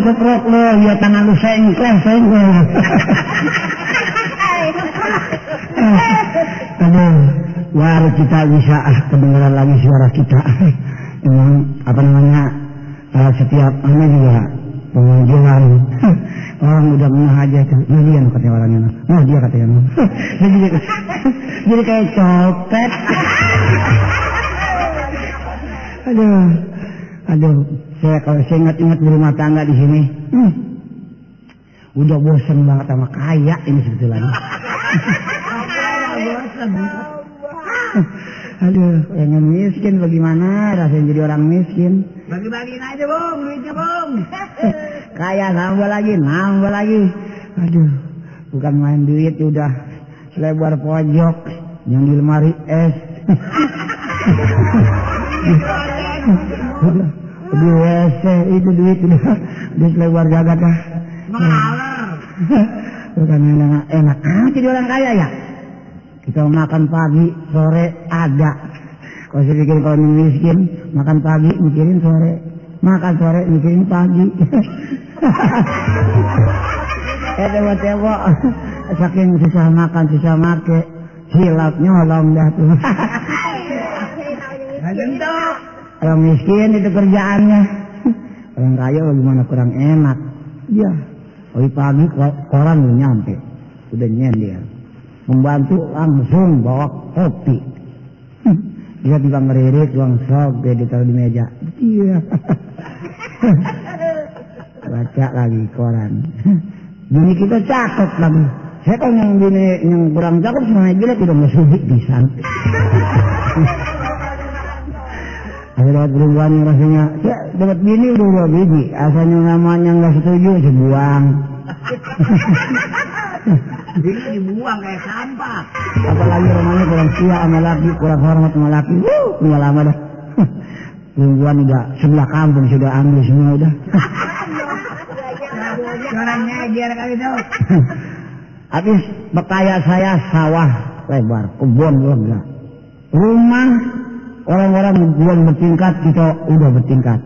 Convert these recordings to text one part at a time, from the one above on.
Prok lo, ya tangan lu sengkleh, sengkleh. Aduh, baru kita bisa ah, kedengaran lagi suara kita. Emang apa namanya uh, setiap ini juga pengajian orang udah menah aja tuh nah dia katanya orangnya nah dia katanya jadi, jadi kayak copet. Aduh aduh saya kalau saya ingat-ingat rumah tangga di sini hmm, udah bosen banget sama kaya ini sebetulnya Aduh, pengen miskin bagaimana rasanya jadi orang miskin. Bagi-bagiin aja, Bung, duitnya, Bung. Kaya nambah lagi, nambah lagi. Aduh, bukan main duit udah selebar pojok yang di lemari es. di WC itu duit udah di selebar jagat dah. Bukan enak, enak aja jadi orang kaya ya. Kita makan pagi, sore ada. Kalau saya pikir kalau miskin, makan pagi, mikirin sore. Makan sore, mikirin pagi. Eh, tebo-tebo. Saking susah makan, susah make. Hilap nyolong dah tuh. Orang miskin itu kerjaannya. Orang kaya bagaimana kurang enak. Iya. Pagi pagi ko- koran udah nyampe. Udah nyender. Membantu langsung bawa kopi. Dia tiba ngeririt uang sok dia ditaruh di meja. Iya. Baca lagi koran. Bini kita cakep lagi. Saya kan yang bini yang kurang cakep semuanya jelek udah ngesubik bisa. Dapat perempuan yang rasanya, ya dapat bini udah dua biji. Asalnya namanya nggak setuju, sebuang. Ini dibuang kayak sampah. Apalagi rumahnya kurang sia sama laki, kurang hormat sama laki. Wuh, nggak lama dah. Perempuan udah sebelah kampung sudah ambil semua udah. Orangnya biar kali itu. Habis bekaya saya sawah lebar, kebun lega. Rumah orang-orang kebun bertingkat, kita udah bertingkat.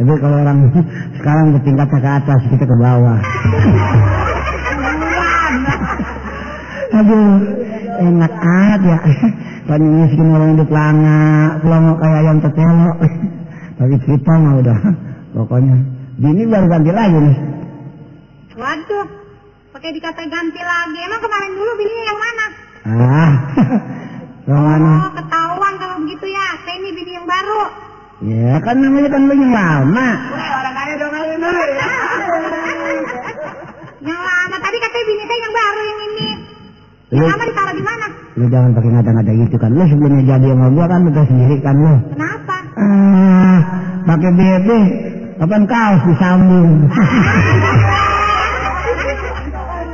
Tapi kalau orang sekarang bertingkatnya ke atas, kita ke bawah. Aduh, enak aja. Tadi miskin orang hidup langa, pelongo kayak ayam tetelo. Tapi kita mah udah, pokoknya. Bini baru ganti lagi nih. Waduh, pakai dikata ganti lagi. Emang kemarin dulu bininya yang mana? Ah, yang mana? Oh, ketahuan kalau begitu ya. Saya ini bini yang baru. Ya kan namanya kan lu yang lama. Weh, orang kaya dong kali dulu ya. Yang lama. Tadi katanya bini saya yang baru yang ini. Lu, Yang lama ditaruh di mana? lu jangan pakai ngata-ngata gitu kan. Lu sebelumnya jadi sama gua kan lu tahu sendiri kan lu. Kenapa? Ah, pakai BB, kapan kaos disambung.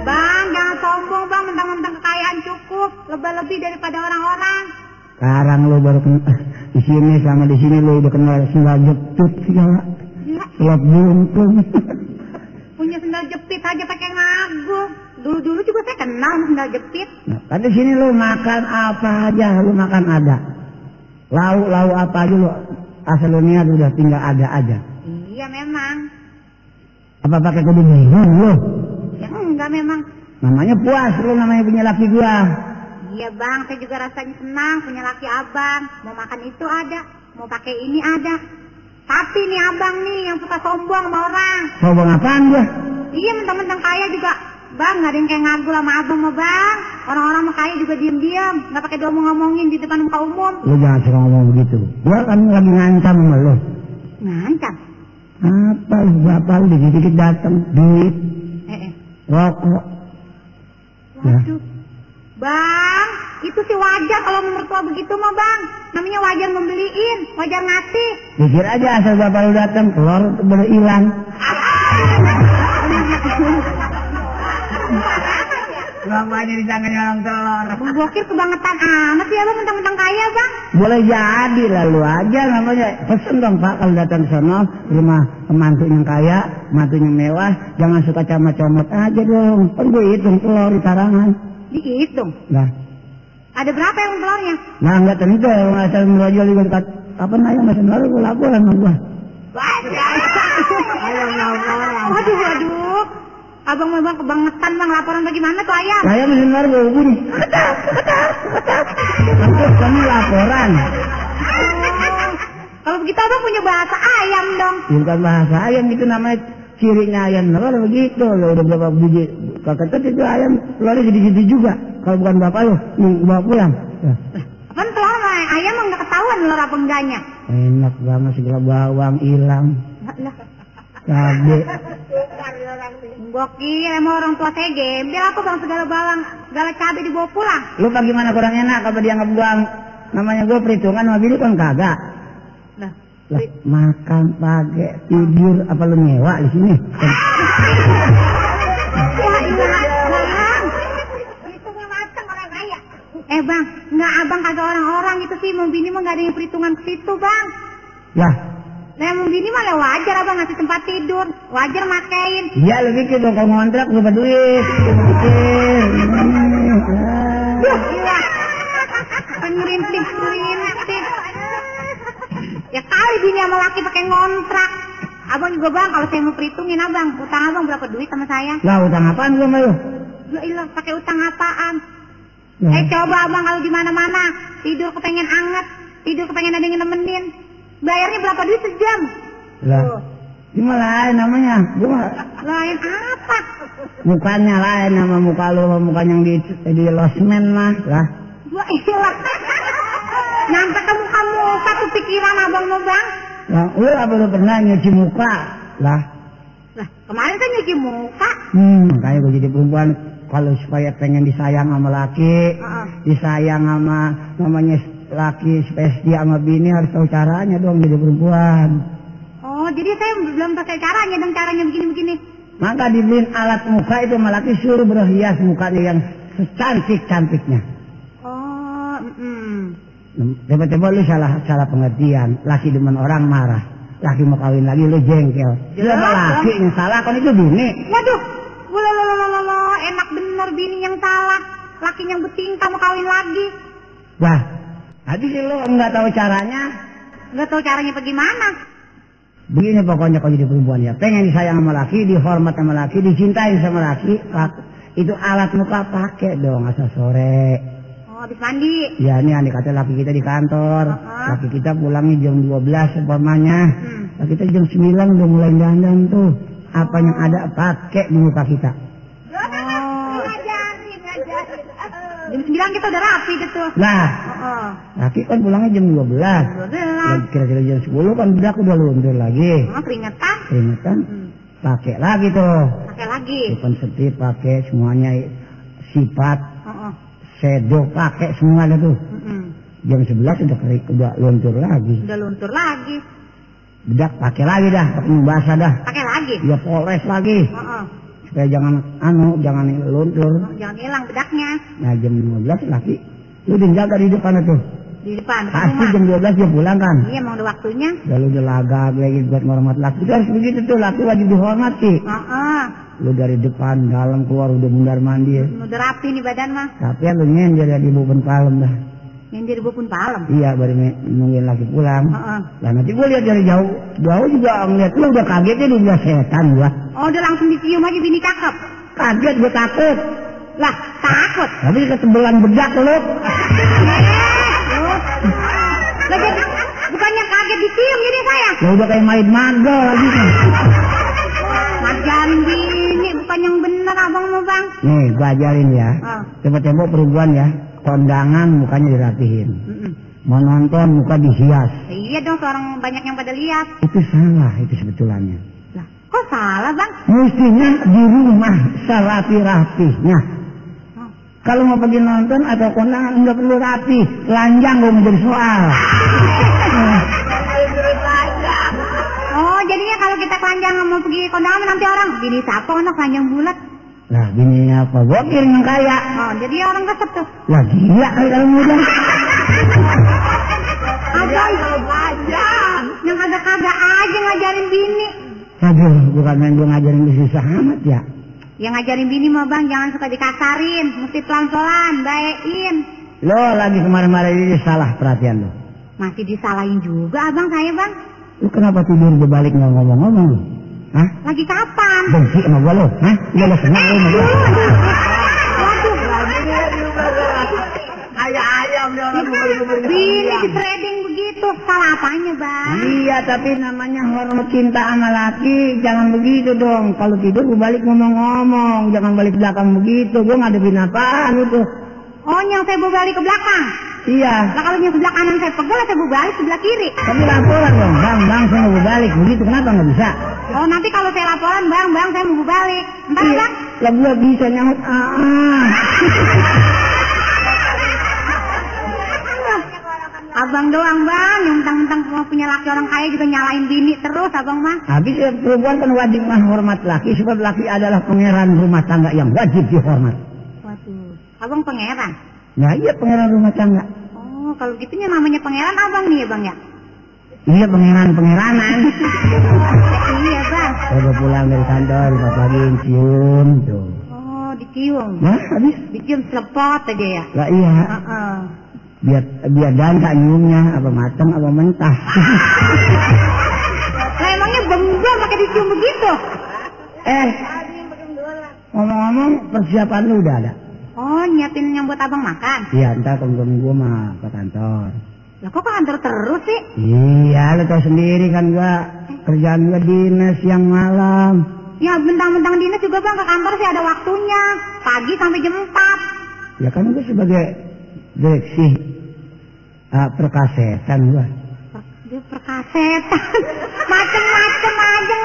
Bang, jangan sombong bang. Mentang-mentang kekayaan cukup. Lebih-lebih daripada orang-orang. Sekarang lu baru kenal di sini sama di sini lu udah kenal sendal jepit segala. Gila, Lop buntung. punya sendal jepit aja pakai ngagu. Dulu-dulu juga saya kenal sendal jepit. Nah, kan di sini lu makan apa aja, lu makan ada. Lauk apa aja lu asal lu niat udah tinggal ada aja. Iya memang. Apa pakai kudu lu? Ya enggak memang. Namanya puas lu namanya punya laki gua. Iya bang, saya juga rasanya senang punya laki abang. Mau makan itu ada, mau pakai ini ada. Tapi nih abang nih yang suka sombong sama orang. Sombong apaan gua? Iya mentang-mentang kaya juga. Bang, nggak ada yang kayak ngagu sama abang mah bang. Orang-orang mah kaya juga diem-diem. Nggak pakai diomong-ngomongin di depan muka umum. Lu jangan suka ngomong begitu. Gua kan lagi ngancam sama lu. Ngancam. Apa lu bapak lu dikit-dikit datang duit, Eh, eh. rokok. Ya. Waduh. Bang, itu sih wajar kalau mertua begitu mah bang. Namanya wajar membeliin, wajar ngasih. Pikir aja asal bapak lu datang, telur baru hilang. Bapaknya disangkanya orang telur. Bokir kebangetan amat sih abang mentang-mentang kaya bang. Boleh jadi lalu aja namanya. Pesen dong pak kalau datang ke sono rumah mantu yang kaya, mantu yang mewah, jangan suka comot-comot aja dong. Kan gue hitung telur di karangan. Dihitung. Nah, Ada berapa yang telurnya? nah nggak tentu, nggak asal merojol juga dekat apa namanya masih lalu gue laporan sama. Ayam laporan. Waduh, waduh. Abang mah bang kebangetan bang laporan bagaimana tuh ayam? Saya mendengar bau bunyi. Ketak, ketak, ketak. Terus kami laporan. Kalau begitu abang punya bahasa ayam dong. Bukan bahasa ayam gitu namanya cirinya ayam. Kalau begitu, lo udah berapa biji kakak itu ayam, telurnya jadi-jadi juga. Kalau bukan bapak lo, nih, bawa pulang. Ya. Kan telur mah ayam mah nggak ketahuan telur apa enggaknya. Enak banget segala bawang hilang, cabe. Gokil, emang orang tua saya gembel apa bang segala bawang, segala cabai dibawa pulang. Lu bagaimana kurang enak apa dianggap buang? Namanya gue perhitungan sama bini kan kagak. Nah, Lah, makan, pakai, tidur, apa lu nyewa di sini? Wah, iya. Eh bang, nggak abang kagak orang-orang itu sih, mau bini mah nggak ada yang perhitungan ke situ bang. Lah, Nah, mau bini mah ya wajar abang ngasih tempat tidur, wajar makein. iya lu pikir dong kalau ngontrak berapa duit? Pikir. Duh, gila. Pengerintih, pengerintih. Ya kali bini sama laki pakai ngontrak. Abang juga bang, kalau saya mau perhitungin abang, utang abang berapa duit sama saya? Lah, utang apaan gua sama lu? Ya ilah, pakai utang apaan? Lah, Eh coba abang kalau di mana-mana tidur kepengen anget, tidur kepengen ada yang nemenin. Bayarnya berapa duit sejam? lah. Gimana lain namanya? Gua Lain apa? mukanya lain sama muka lu sama muka yang di di losmen mah lah. Wah ilah. Nyampe ke muka-muka tuh pikiran abang mau bang. Lah, apa lu pernah nyuci muka? Lah, Lah kemarin kan nyuci muka. hmm, makanya gua jadi perempuan kalau supaya pengen disayang sama laki, Heeh. disayang sama namanya laki setia sama bini harus tahu caranya dong jadi perempuan. Oh jadi saya belum tahu saya caranya dong caranya begini-begini. Maka dibeliin alat muka itu laki suruh berhias mukanya yang secantik-cantiknya. Tiba-tiba lu salah salah pengertian. Laki demen orang marah. Laki mau kawin lagi lu jengkel. Lu Jelas, apa laki yang salah kan itu bini. Waduh, Walalalala, enak bener bini yang salah. Laki yang betingkah mau kawin lagi. Wah, tadi sih lu nggak tahu caranya. Nggak tahu caranya bagaimana. Begini pokoknya kalau jadi perempuan ya. Pengen disayang sama laki, dihormat sama laki, dicintai sama laki. pak- Itu alat muka pakai dong asal sore. Oh, habis mandi. Ya ini andai kata laki kita di kantor. Uh-uh. Laki kita pulangnya jam 12 umpamanya. Hmm. Laki kita jam 9 udah mulai dandan tuh. Apa yang ada pakai di muka kita. Oh. Jam 9 kita udah rapi gitu. Nah, Oh, laki kan pulangnya jam 12. 12. Lagi Kira-kira jam 10 kan bedak udah luntur lagi. Oh, keringetan. Ingetan, Hmm. pakai lagi tuh. Pakai lagi. Depan setip pakai semuanya sifat, Oh, oh. Sedo pakai semuanya tuh. Mm-mm. Jam 11 udah kering, udah luntur lagi. Udah luntur lagi. Bedak pakai lagi dah, pakai basah dah. Pakai lagi. Ya polres lagi. Oh, oh. Supaya jangan anu, jangan luntur. Oh, jangan hilang bedaknya Nah jam 15 lagi, lu udah jaga di depan tuh. Di depan Pasti jam 12 dia pulang kan. Iya, emang udah waktunya. Lalu udah lagak lagi buat ngormat laki. Itu harus begitu tuh, laki wajib dihormati. Oh, oh. Lu dari depan, dalam, keluar udah bundar mandi ya. Udah rapi nih badan mah. Tapi ya lu nyender ya di buben palem dah. Yang di pun palem. Iya baru nungguin laki pulang. Oh, oh. Lah nanti gua lihat dari jauh, jauh juga ngeliat lu udah kaget ya udah setan gua. Oh, udah langsung dicium aja bini cakep. Kaget gua takut. Lah, takut. Tapi ketebelan bedak lu. Lu. Dicium jadi saya. Ya udah kayak main magel lagi. Ngajarin bini bukan yang bener abang mau bang. Nih gua ajarin ya. Oh. Tempat-tempat perempuan ya. Kondangan mukanya dirapihin. Mm-mm. Mau nonton muka dihias. Iya dong, seorang banyak yang pada lihat. Itu salah itu sebetulnya. Lah, kok salah bang? Mestinya di rumah serapi-rapihnya. Oh. Kalau mau pergi nonton atau kondangan nggak perlu rapi, lanjang gak menjadi soal. jadinya kalau kita kelanjang mau pergi kondangan nanti orang bini siapa ono kelanjang bulat. Lah bini apa? Kirim yang kaya. Oh, jadi orang resep tuh. Lah gila kali kalau muda. Abang yang kagak-kagak aja ngajarin bini. Aduh, bukan main gua ngajarin lu susah amat ya. Yang ngajarin bini mah bang jangan suka dikasarin, mesti pelan-pelan, baekin. Lo lagi kemarin-kemarin ini salah perhatian lo. Masih disalahin juga abang saya bang. Lu kenapa tidur berbalik nggak ngomong-ngomong lu? Hah? Lagi kapan? Benci sama gua lu? Hah? Udah lu senang lu sama Kayak ayam. Bini di trading begitu. Salah apanya, Bang? Iya, tapi namanya hormat cinta sama laki, jangan begitu dong. Kalau tidur berbalik ngomong-ngomong, jangan balik belakang begitu. Gua ngadepin apaan itu? Oh, yang saya balik ke belakang. Iya. Lah kalau yang sebelah kanan saya pegal, saya balik sebelah kiri. Tapi laporan dong, bang, bang, saya mau berbalik. Begitu kenapa nggak bisa? Oh, nanti kalau saya laporan, Bang, Bang, saya mau balik. Entar, Iya. Bang. Lah gua bisa nyaut. Ah, ah. Abang doang, Bang. Yang mentang-mentang mau punya laki orang kaya juga nyalain bini terus, Abang mah. Habis ya, perempuan kan wajib menghormat laki, sebab laki adalah pangeran rumah tangga yang wajib dihormat. Waduh. Abang pangeran. Nah iya pangeran rumah tangga. Oh, kalau gitunya namanya pangeran Abang nih ya, Bang ya? Iya pangeran pangeranan. iya, Bang. Saya udah pulang dari kantor, pas pagi cium tuh. Oh, dicium. Nah habis. Dicium selepot aja ya? Lah iya, Heeh. biar biar ganda nyiumnya apa matang apa mentah. Lah emangnya bembel pakai dicium begitu? eh, ngomong-ngomong persiapan lu udah ada? Oh, nyiapin yang buat Abang makan. Iya, ntar temen gua mah ke kantor. Lah kok ke kantor terus sih? Iya, lu tau sendiri kan gua kerjaan gua dinas siang malam. Ya bentang-bentang dinas juga bang ke kantor sih ada waktunya. Pagi sampai jam 4. Ya kan gua sebagai direksi uh, perkasetan gua. Per, dia perkasetan. Macem-macem aja.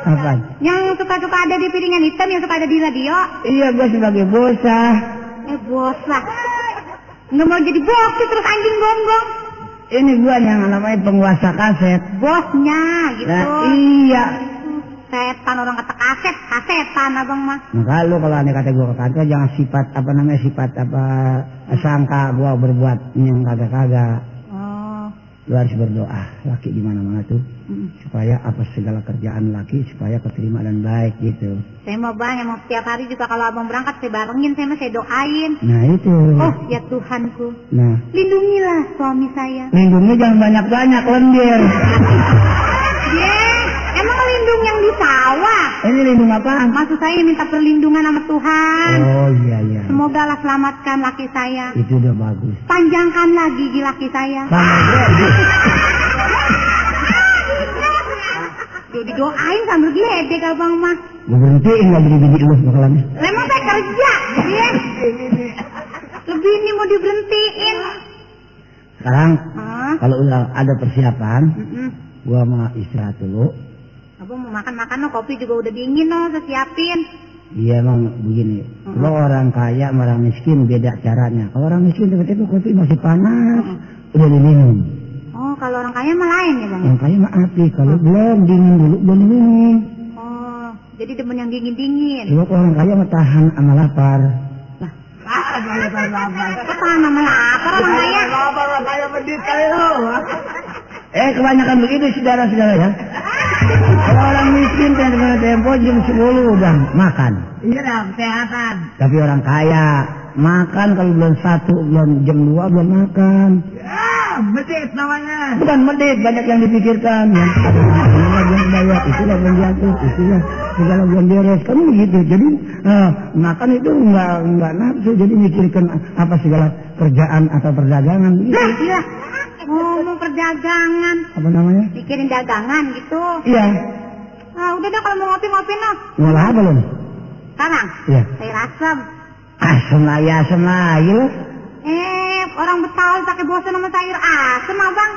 Apa? Yang suka-suka ada di piringan hitam, yang suka ada di radio. Iya, gua sebagai bosah. Eh bos lah. Nggak mau jadi bos terus anjing gonggong. Ini gua yang namanya penguasa kaset. Bosnya gitu. Nah, iya. Setan orang kata kaset, kasetan abang mah. Maka lu kalau aneh kata gua ke kantor jangan sifat apa namanya sifat apa sangka gua berbuat yang kagak-kagak. Lu harus berdoa laki di mana-mana tuh mm. supaya apa segala kerjaan laki supaya keterima dan baik gitu. Saya mau bang, emang setiap hari juga kalau abang berangkat saya barengin, saya saya doain. Nah itu. Oh ya Tuhanku, Nah, lindungilah suami saya. lindungnya jangan banyak-banyak lendir. Lindung yang di sawah. Ini lindung apaan? Maksud saya minta perlindungan sama Tuhan. Oh iya iya. Semoga lah selamatkan laki saya. Itu udah bagus. Panjangkanlah gigi laki saya. Duh, didoain sambil geledek abang mah. Gue berhentiin lagi di bini lu bakalan. Emang saya kerja, ya. Lebih ini mau diberhentiin. Sekarang kalau udah ada persiapan, gua mau istirahat dulu. Abang mau makan-makan no, kopi juga udah dingin no, saya siapin. Iya emang begini. Mm-mm. Kalau orang kaya sama orang miskin beda caranya. Kalau orang miskin tiba-tiba kopi masih panas, udah diminum. Oh, kalau orang kaya mah lain ya bang? Yang kaya mah api. Kalau belum dingin dulu belum diminum. Oh, jadi demen yang dingin-dingin. Kalau orang kaya mah tahan sama lapar. Kok tahan sama lapar orang kaya? Kayak medit kali lu? Eh kebanyakan begitu saudara-saudara ya. Kalau orang miskin tempo tempo jam 10 udah makan. Iya dah, kesehatan. Tapi orang kaya makan kalau belum satu belum jam 2 belum makan. Ya, medit namanya. Bukan medit banyak yang dipikirkan ya. Inilah belum bayar, itulah belum diatur, itulah segala belum beres. Kan begitu. Jadi eh, makan itu enggak enggak nafsu. Jadi mikirkan apa segala kerjaan atau perdagangan. Begitu. Nah, iya. Ngomong perdagangan. Apa namanya? Bikin dagangan gitu. Iya. Ah, udah dah kalau mau ngopi-ngopi no. Ngolah apa lo? Sekarang, Iya. sayur asam. Asem lah ya, asem lah ya. Eh, orang Betawi pakai bosan sama sayur asam abang.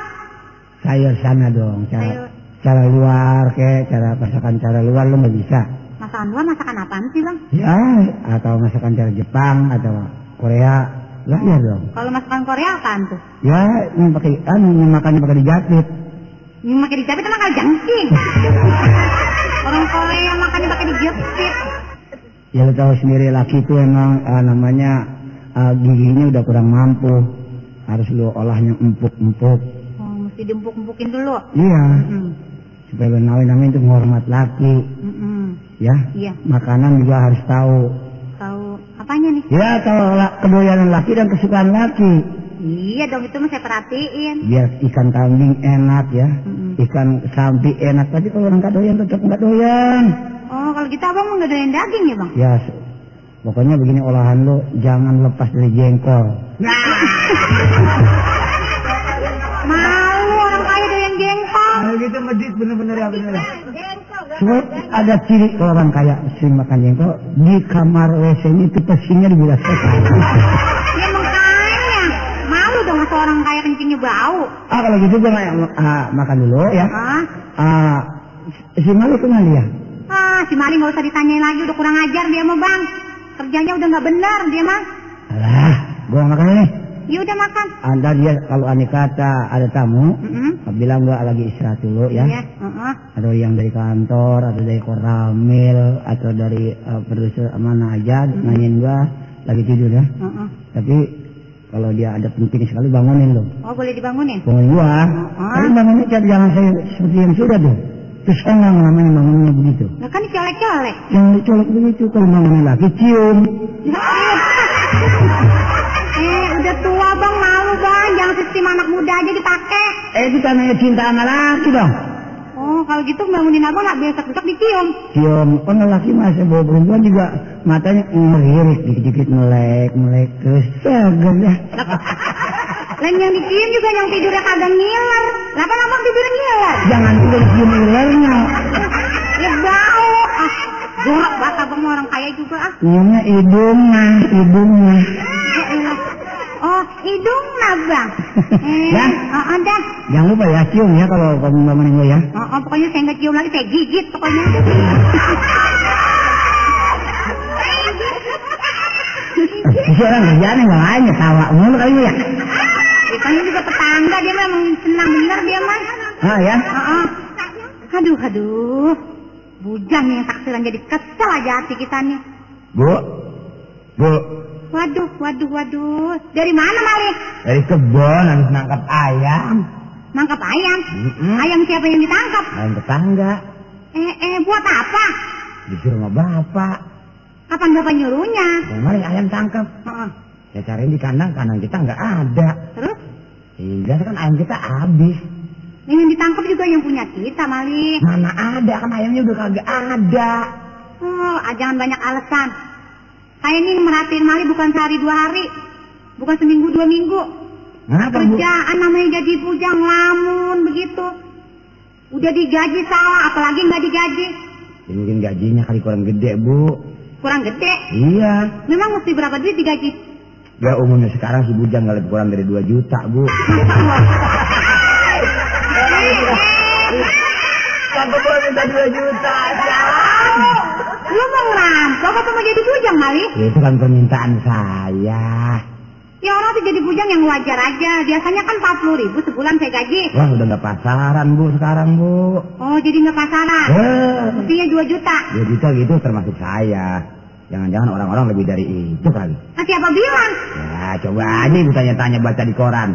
Sayur sana dong. Cara, Sayur. cara luar kayak cara masakan cara luar lo nggak bisa. Masakan luar masakan apaan sih bang? Ya, atau masakan cara Jepang atau Korea. Lah ya dong. Kalau masakan Korea apaan tuh? Ya, yang pakai anu yang makannya pakai dijapit. Yang makan dijepit itu makan jangking. orang Korea makannya pakai dijepit. Ya lo tahu sendiri laki itu emang eh, namanya eh, giginya udah kurang mampu. Harus lo olahnya empuk-empuk. Oh, mesti diempuk-empukin dulu. Iya, Hmm. supaya nawi namanya itu menghormat laki. Mm-mm. Ya, Iya, makanan juga harus tahu. Tahu apanya nih? Ya, tahu la- kedoyanan laki dan kesukaan laki. Iya dong itu mah saya perhatiin. Biar ikan kambing enak ya. Mm-mm. Ikan sapi enak. Tapi kalau orang nggak doyan tetap nggak doyan. Oh kalau gitu abang mau nggak doyan daging ya bang? Ya, pokoknya begini olahan lo jangan lepas dari jengkol. Malu orang kaya doyan jengkol. Kalau gitu medit bener-bener ya bener. Sebab ada ciri kalau orang kaya sering makan jengkol di kamar WC ini itu pesingnya dibilas Ya makanya. Malu dong masa orang kaya kencingnya bau. Ah kalau gitu gue ah, makan dulu ya. Ah, Ah, si Mali ke mana dia? ah si Mali nggak usah ditanyain lagi udah kurang ajar dia mah bang. Kerjanya udah nggak benar dia mah. Alah, gue makan nih. Ya udah makan. Anda dia kalau aneh kata ada tamu, Mm-mm. bilang gua lagi istirahat dulu ya. Iya. Atau yang dari kantor, atau dari koramil, atau dari uh, produser mana aja, nanyain gua lagi tidur ya. heeh. Tapi kalau dia ada penting sekali bangunin lo. Oh boleh dibangunin? Bangunin gua. Ah. Tapi bangunnya jangan saya seperti yang sudah tuh. Terus orang namanya bangunnya begitu. Nah kan dicolek-colek. Yang dicolok begitu kalau bangunin lagi cium. Eh udah tua bang malu bang. Jangan sistem anak muda aja dipakai. Eh itu namanya cinta sama laki dong. Oh kalau gitu bangunin abang nggak besok-besok dicium. cium kan laki masa bawa perempuan juga matanya ngelirik dikit-dikit melek melek terus seger ya Lain yang dicium juga yang tidurnya kagak ngiler. Kenapa abang tidur ngiler? jangan tidur cium ilernya Ya bau. Ah, jorok banget abang orang kaya juga ah. ciumnya hidungnya hidungnya Ya. Oh, hidung bang. Eh, Ya. oh, ada. jangan lupa ya cium ya kalau kamu bangunin gue ya Oh, oh, pokoknya saya nggak cium lagi, saya gigit pokoknya. Bisa orang kerjaan yang lain ya tawa mulu kali ya Ditanya juga tetangga, dia memang senang bener dia mah. ah ya Oh, oh. Aduh, aduh. Bujang nih yang taksiran jadi kesel aja hati kita nih. bu bu Waduh, waduh, waduh. Dari mana Mali? dari kebun habis nangkap ayam Nangkap ayam. Mm-mm. Ayam siapa yang ditangkap? ayam tetangga Eh, eh, buat apa? disuruh sama bapak Kapan bapak nyuruhnya? kemarin ayam tangkap saya cariin di kandang kandang kita nggak ada Terus? Hingga kan ayam kita habis. Yang ditangkap juga yang punya kita, Mali. Mana ada kan ayamnya udah kagak ada. Oh, ah, jangan banyak alasan. Saya ini merhatiin Mali bukan sehari dua hari. Bukan seminggu dua minggu. Kenapa bu? Kerjaan namanya jadi bujang lamun begitu. Udah digaji salah, apalagi nggak digaji. Ya, mungkin gajinya kali kurang gede bu. Kurang gede. Iya. Memang mesti berapa duit digaji? Ya umumnya sekarang si bujang nggak lebih kurang dari 2 juta bu. Aku boleh minta 2 juta. Lu mau ngerampok apa mau jadi bujang, Mali? Ya, itu kan permintaan saya. Ya orang tuh jadi bujang yang wajar aja. Biasanya kan 40 ribu sebulan saya gaji. Wah udah nggak pasaran bu sekarang bu. Oh, jadi nggak pasaran. Eh, Mestinya 2 juta. 2 juta gitu termasuk saya. Jangan-jangan orang-orang lebih dari itu kali. Nah, siapa bilang? Ya coba aja ibu tanya-tanya baca di koran.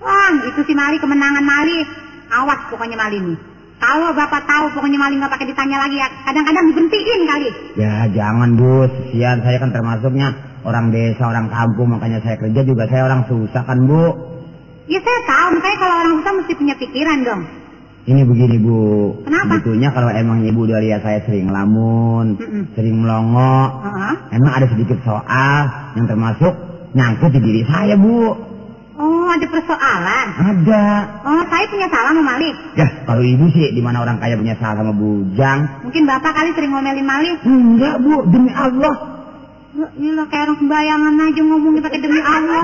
Wah, itu si Mali kemenangan Mali. Awas pokoknya Mali nih. Kalau bapak tahu pokoknya Mali nggak pakai ditanya lagi ya. Kadang-kadang diberhentiin kali. Ya jangan bu, kesian saya kan termasuknya orang desa, orang kampung, makanya saya kerja juga saya orang susah kan bu. Ya saya tahu, makanya kalau orang susah mesti punya pikiran dong. Ini begini bu, Kenapa? sebetulnya kalau emang ibu udah lihat saya sering lamun, Mm-mm. sering melongo, Heeh. emang ada sedikit soal yang termasuk nyangkut di diri saya bu. Oh, ada persoalan. Ada. Oh, saya punya salah sama Mali. Ya kalau ibu sih di mana orang kaya punya salah sama bujang? Mungkin bapak kali sering ngomelin Mali. Enggak bu, demi Allah. Ya, Iya kayak orang sembayangan aja ngomongnya pakai demi Allah.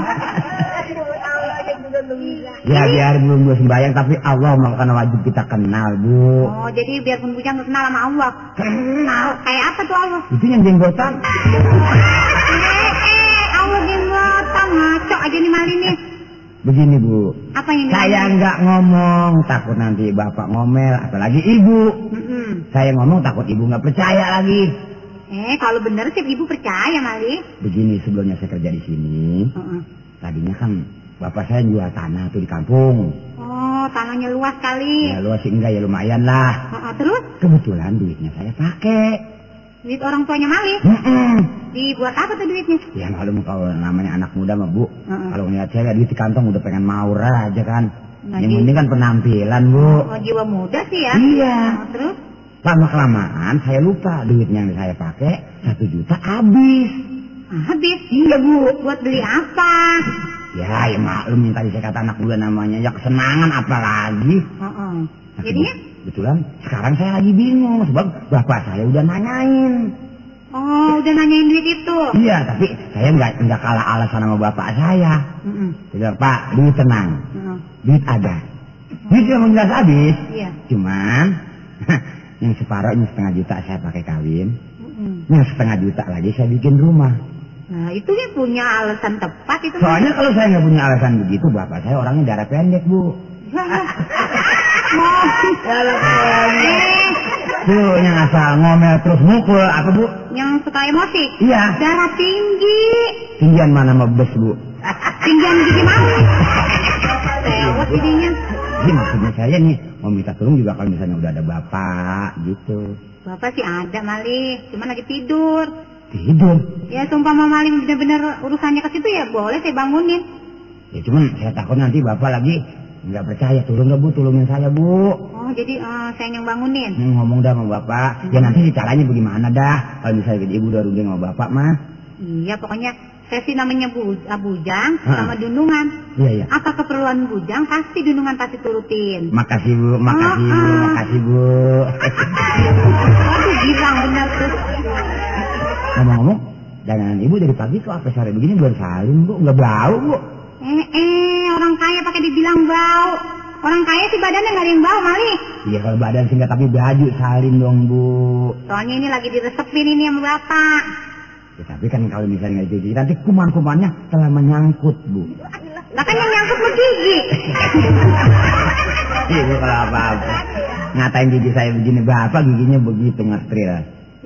Ya biar belum gue sembahyang tapi Allah melakukan wajib kita kenal bu. Oh, jadi biarpun bujang nggak kenal sama Allah. Kenal. Kayak apa tuh Allah? Itu yang jenggotan. Eh, eh, Allah jenggotan ngaco aja nih Mali nih. Begini bu, Apa yang saya nggak ngomong takut nanti bapak ngomel, apalagi ibu. Mm-mm. Saya ngomong takut ibu nggak percaya lagi. Eh, kalau bener sih ibu percaya Mali. Begini sebelumnya saya kerja di sini, Heeh. tadinya kan bapak saya jual tanah tuh di kampung. Oh, tanahnya luas kali. Ya luas sih enggak ya lumayan lah. Heeh, terus? Kebetulan duitnya saya pakai. Duit orang tuanya Mali. Mm-mm. Dibuat apa tuh duitnya? Ya malum kalau namanya anak muda mah bu. Heeh. Kalau ngeliat cewek duit di kantong udah pengen maur aja kan. Nah, Yang penting kan penampilan bu. Oh, jiwa muda sih ya. Iya. Oh, terus? Lama kelamaan saya lupa duitnya yang saya pakai satu juta habis. Habis. Iya bu. Buat beli apa? Ya ya maklum yang tadi saya kata anak muda namanya ya kesenangan apalagi. Heeh. Nah, Jadinya? Kebetulan sekarang saya lagi bingung sebab bapak saya udah nanyain. Oh, udah nanyain duit itu. Iya tapi saya nggak nggak kalah alasan sama bapak saya. Heeh. Bilang Pak duit tenang, Heeh. duit ada. Duit memang jelas habis. Iya. Cuman yang separuh ini setengah juta saya pakai kawin, Heeh. yang setengah juta lagi saya bikin rumah. Nah, itu dia punya alasan tepat itu. Soalnya kalau saya nggak punya alasan begitu, bapak saya orangnya darah pendek bu. Tuh yang asal ngomel terus mukul apa bu? yang suka emosi. Iya. Darah tinggi. Tinggian mana mebes bu? Tinggian gigi mau. Sewot jadinya. Jadi maksudnya saya nih mau minta tolong juga kalau misalnya udah ada bapak gitu. Bapak sih ada Mali, cuman lagi tidur. Tidur. Ya sumpah Mama Mali bener-bener urusannya ke situ ya boleh saya bangunin. Ya cuman saya takut nanti bapak lagi nggak percaya turun nggak bu tolongin saya bu. Oh jadi eh, saya yang bangunin. Hmm, ngomong dah sama bapak. Ya nanti caranya bagaimana dah. Kalau misalnya ibu udah runding sama bapak mah. Iya pokoknya saya sih namanya bu, ah, bujang Ha. sama dunungan. Iya iya. Apa keperluan bujang pasti dunungan pasti turutin. Makasih bu, makasih bu, Ah, ah. makasih bu. Waduh girang bener tuh. Ngomong-ngomong, dagangan ibu dari pagi kok apa sore begini belum salim bu, nggak bau bu. Eh eh orang kaya pakai dibilang bau. Orang kaya sih badannya nggak ada yang bau Mali. Iya kalau badan singkat tapi baju salim dong bu. Soalnya ini lagi diresepin ini sama bapak. Ya, tapi kan kalau misalnya nggak dicuci nanti kuman-kumannya telah menyangkut bu. Lah kan yang nyangkut lu gigi. Ibu kalau apa-apa ngatain gigi saya begini bapak giginya begitu ngestril.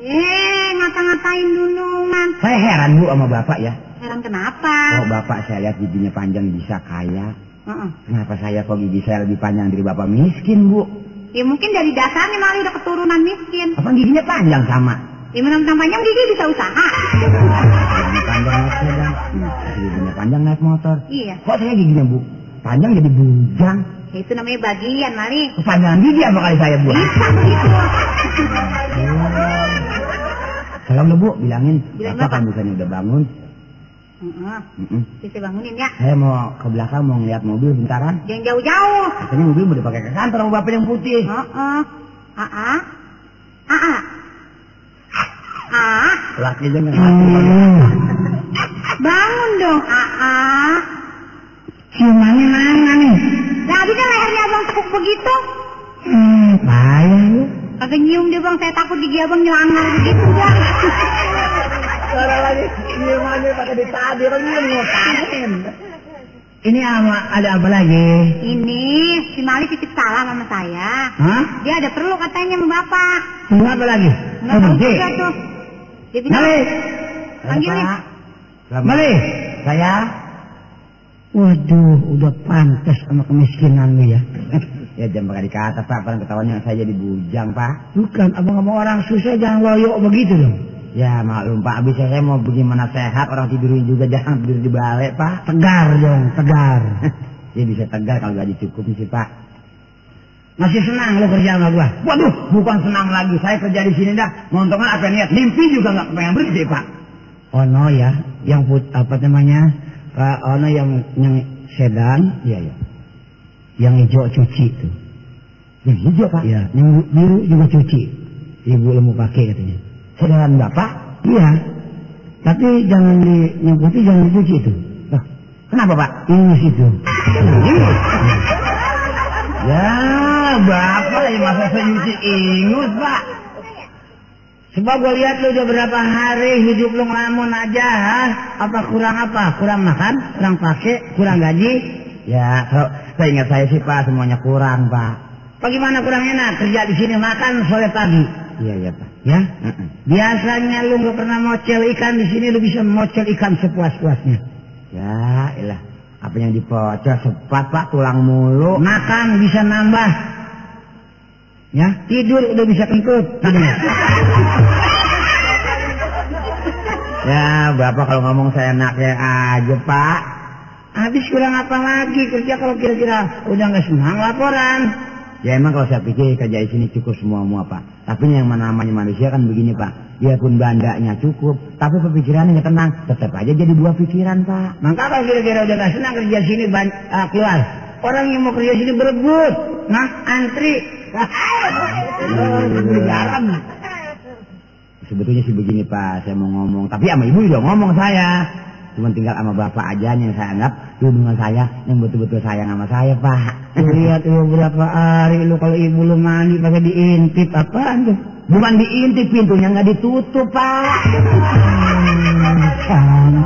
Eh ngata-ngatain dunungan. Saya heran bu sama bapak ya. Heran kenapa? Oh bapak saya lihat giginya panjang bisa kaya. Heeh. Kenapa saya kok gigi saya lebih panjang dari bapak miskin bu? Ya mungkin dari dasarnya Mali udah keturunan miskin. Apa giginya panjang sama? Ya menang panjang gigi bisa usaha. Giginya panjang naik sepeda, giginya panjang naik motor. Iya. Kok saya giginya bu panjang jadi bujang? Ya, itu namanya bagian Mali. Kepanjangan gigi apa kali saya bu? Bisa begitu. Salam dong bu, bilangin. Bilang bapak apa? kan udah bangun. Heeh. Bisa bangunin ya. Saya mau ke belakang mau ngeliat mobil bentaran. Jangan jauh-jauh. Katanya mobil mau dipakai ke kantor sama bapak yang putih. Heeh. Aa. Aa. Aa. Laki Hmm. ngerti. Bangun dong Aa. Ciumannya mana nih? Nah, bisa lehernya abang tekuk begitu. Hmm, payah lu. Kagak nyium dia bang, saya takut gigi abang nyelangar begitu bang. Suara lagi ciumannya pakai ditadi, orang ini ngapain? Ini apa? Ada apa lagi? Ini si Mali titip salam sama saya. Hah? Dia ada perlu katanya sama bapak. Tunggu apa lagi? Nggak tahu juga tuh. Dia bilang, Mali. Panggilin. Mali. Saya. Waduh, udah pantas sama kemiskinan lu ya. Ya jangan pakai dikata pak, orang ketawanya saya jadi bujang pak. Bukan, abang ngomong orang susah jangan loyo begitu dong. Ya maklum pak, abis saya mau bagaimana sehat orang tidurnya juga jangan tidur di balai pak. Tegar dong, tegar. ya bisa tegar kalau gaji cukup sih pak. Masih senang lo kerja sama gua? Waduh, bukan senang lagi. Saya kerja di sini dah. Menguntungkan apa niat? Mimpi juga nggak pengen berhenti pak. Ono ya, yang put apa namanya? Pak Ono yang yang sedan, iya ya. Yang hijau cuci itu. Yang hijau pak? Iya, yang biru juga cuci. Ibu mau pakai katanya. Sedan bapak? Iya. Tapi jangan di yang putih jangan dicuci itu. Loh, kenapa pak? Ini situ. Ya, bapak ya masa saya nyuci ingus, Pak. Sebab gue lihat lu udah berapa hari hidup lu ngelamun aja, ha? Apa kurang apa? Kurang makan, kurang pakai, kurang gaji? Ya, kalau saya ingat saya sih Pak, semuanya kurang Pak. Bagaimana kurang enak kerja di sini makan sore pagi? Iya iya Pak. Ya? Biasanya lu nggak pernah mocel ikan di sini lu bisa mocel ikan sepuas-puasnya. Ya, ilah. Apa yang dipocel sepat Pak, tulang mulu. Makan bisa nambah. Ya, tidur udah bisa kentut. Ya, Bapak kalau ngomong saya enaknya aja, Pak. Habis kurang apa lagi kerja kalau kira-kira udah nggak senang laporan. Ya emang kalau saya pikir kerja di sini cukup semua semua Pak. Tapi yang namanya manusia kan begini Pak. Ya pun bandanya cukup, tapi pemikirannya tenang. Tetap aja jadi dua pikiran Pak. Maka kalau kira-kira udah nggak senang kerja sini ah, keluar. Orang yang mau kerja sini berebut, nah antri. Jarang. Sebetulnya sih begini Pak, saya mau ngomong. Tapi sama ibu juga ngomong saya. Cuma tinggal sama bapak aja yang saya anggap hubungan saya yang betul-betul sayang sama saya Pak. Lihat lu berapa hari lu kalau ibu lu mandi pakai diintip apaan tuh? Bukan diintip pintunya nggak ditutup Pak. Hmm,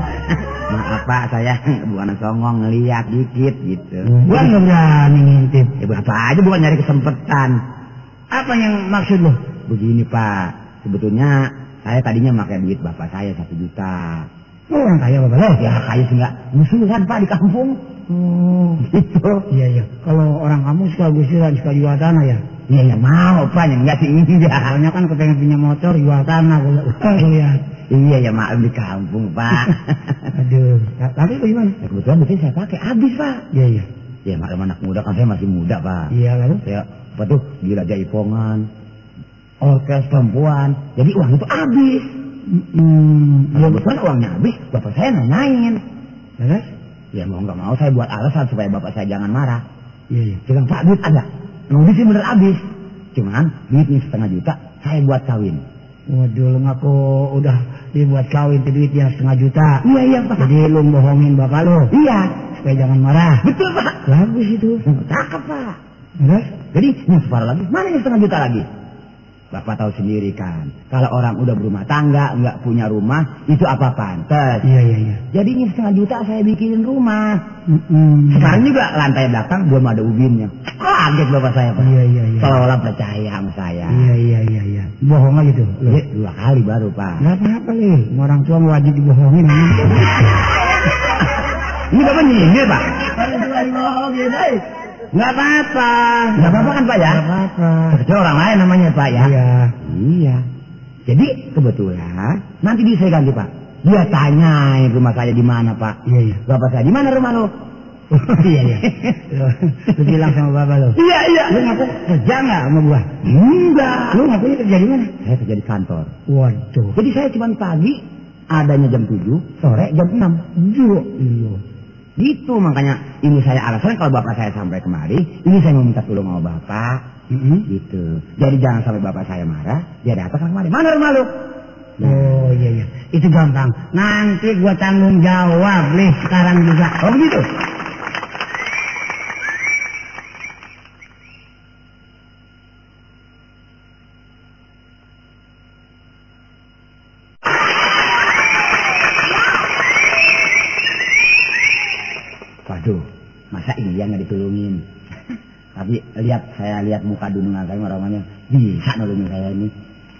Maaf Pak, saya bukan songong ngeliat dikit gitu. Gua nggak berani ngintip. Ya bapak aja bukan nyari kesempatan. Apa yang maksud lu? Begini Pak, sebetulnya saya tadinya pakai duit bapak saya satu juta. Orang kaya lo? Ya kaya sih nggak musuhan Pak di kampung. Oh, gitu. Iya iya. Kalau orang kamu suka gusiran, suka jual tanah ya? Iya iya mau Pak, yang enggak sih enggak. Soalnya kan kepengen punya motor, jual tanah. Lihat. Iya ya maklum di kampung Pak. Aduh, tapi bagaimana? Ya, kebetulan duitnya saya pakai habis Pak. Iya iya. Ya maklum anak muda kan saya masih muda Pak. Iya lalu? Saya apa tuh gila jaipongan, orkes perempuan. Jadi uang itu habis. Hmm, ya betul uangnya habis, bapak saya nanyain. Terus? Ya mau nggak mau saya buat alasan supaya bapak saya jangan marah. Iya iya. Bilang Pak duit ada. Emang duit sih bener habis. Cuman duitnya setengah juta saya buat kawin. Waduh, lu ngaku udah dibuat kawin tuh duitnya setengah juta. Iya iya Pak. Jadi lu bohongin bapak lu. Iya. Supaya jangan marah. Betul Pak. Bagus itu. Cakep Pak. Terus? Jadi yang separuh lagi, mana yang setengah juta lagi? Bapak tahu sendiri kan, kalau orang udah berumah tangga, nggak punya rumah, itu apa pantas? Iya, iya, iya. Jadinya setengah juta saya bikinin rumah. Sekarang juga lantai belakang belum ada ubinnya. Kaget bapak saya, Pak. Iya, iya, iya. Seolah percaya sama saya. Iya, iya, iya, iya. Bohong lagi tuh? Iya, dua kali baru, Pak. Nggak apa-apa, Lil. Orang tua wajib dibohongin. Ini bapak nyindir, Pak. Nggak apa-apa. Nggak apa-apa kan Pak ya? Nggak apa-apa. Kecuali orang lain namanya Pak ya? Iya. Iya. Jadi kebetulan nanti bisa saya ganti Pak. Dia tanyain rumah saya di mana Pak. Iya iya. Bapak saya di mana rumah lo? iya iya. Lu bilang sama bapak lo. Iya iya. Lu ngaku kerja nggak sama gua? Enggak. Lu ngakunya kerja di mana? Saya kerja di kantor. Waduh. Jadi saya cuma pagi adanya jam 7, sore jam 6. Iya. Iya. Gitu makanya ini saya alasan kalau bapak saya sampai kemari, ini saya mau minta tolong sama bapak. Gitu. Jadi jangan sampai bapak saya marah, dia datang kemari. Mana rumah lu? Oh iya iya, itu gampang. Nanti gua tanggung jawab nih sekarang juga. Oh begitu. Waduh, iya nggak ditolongin? Tapi lihat saya lihat muka dunungan saya orangnya bisa nolongin saya ini.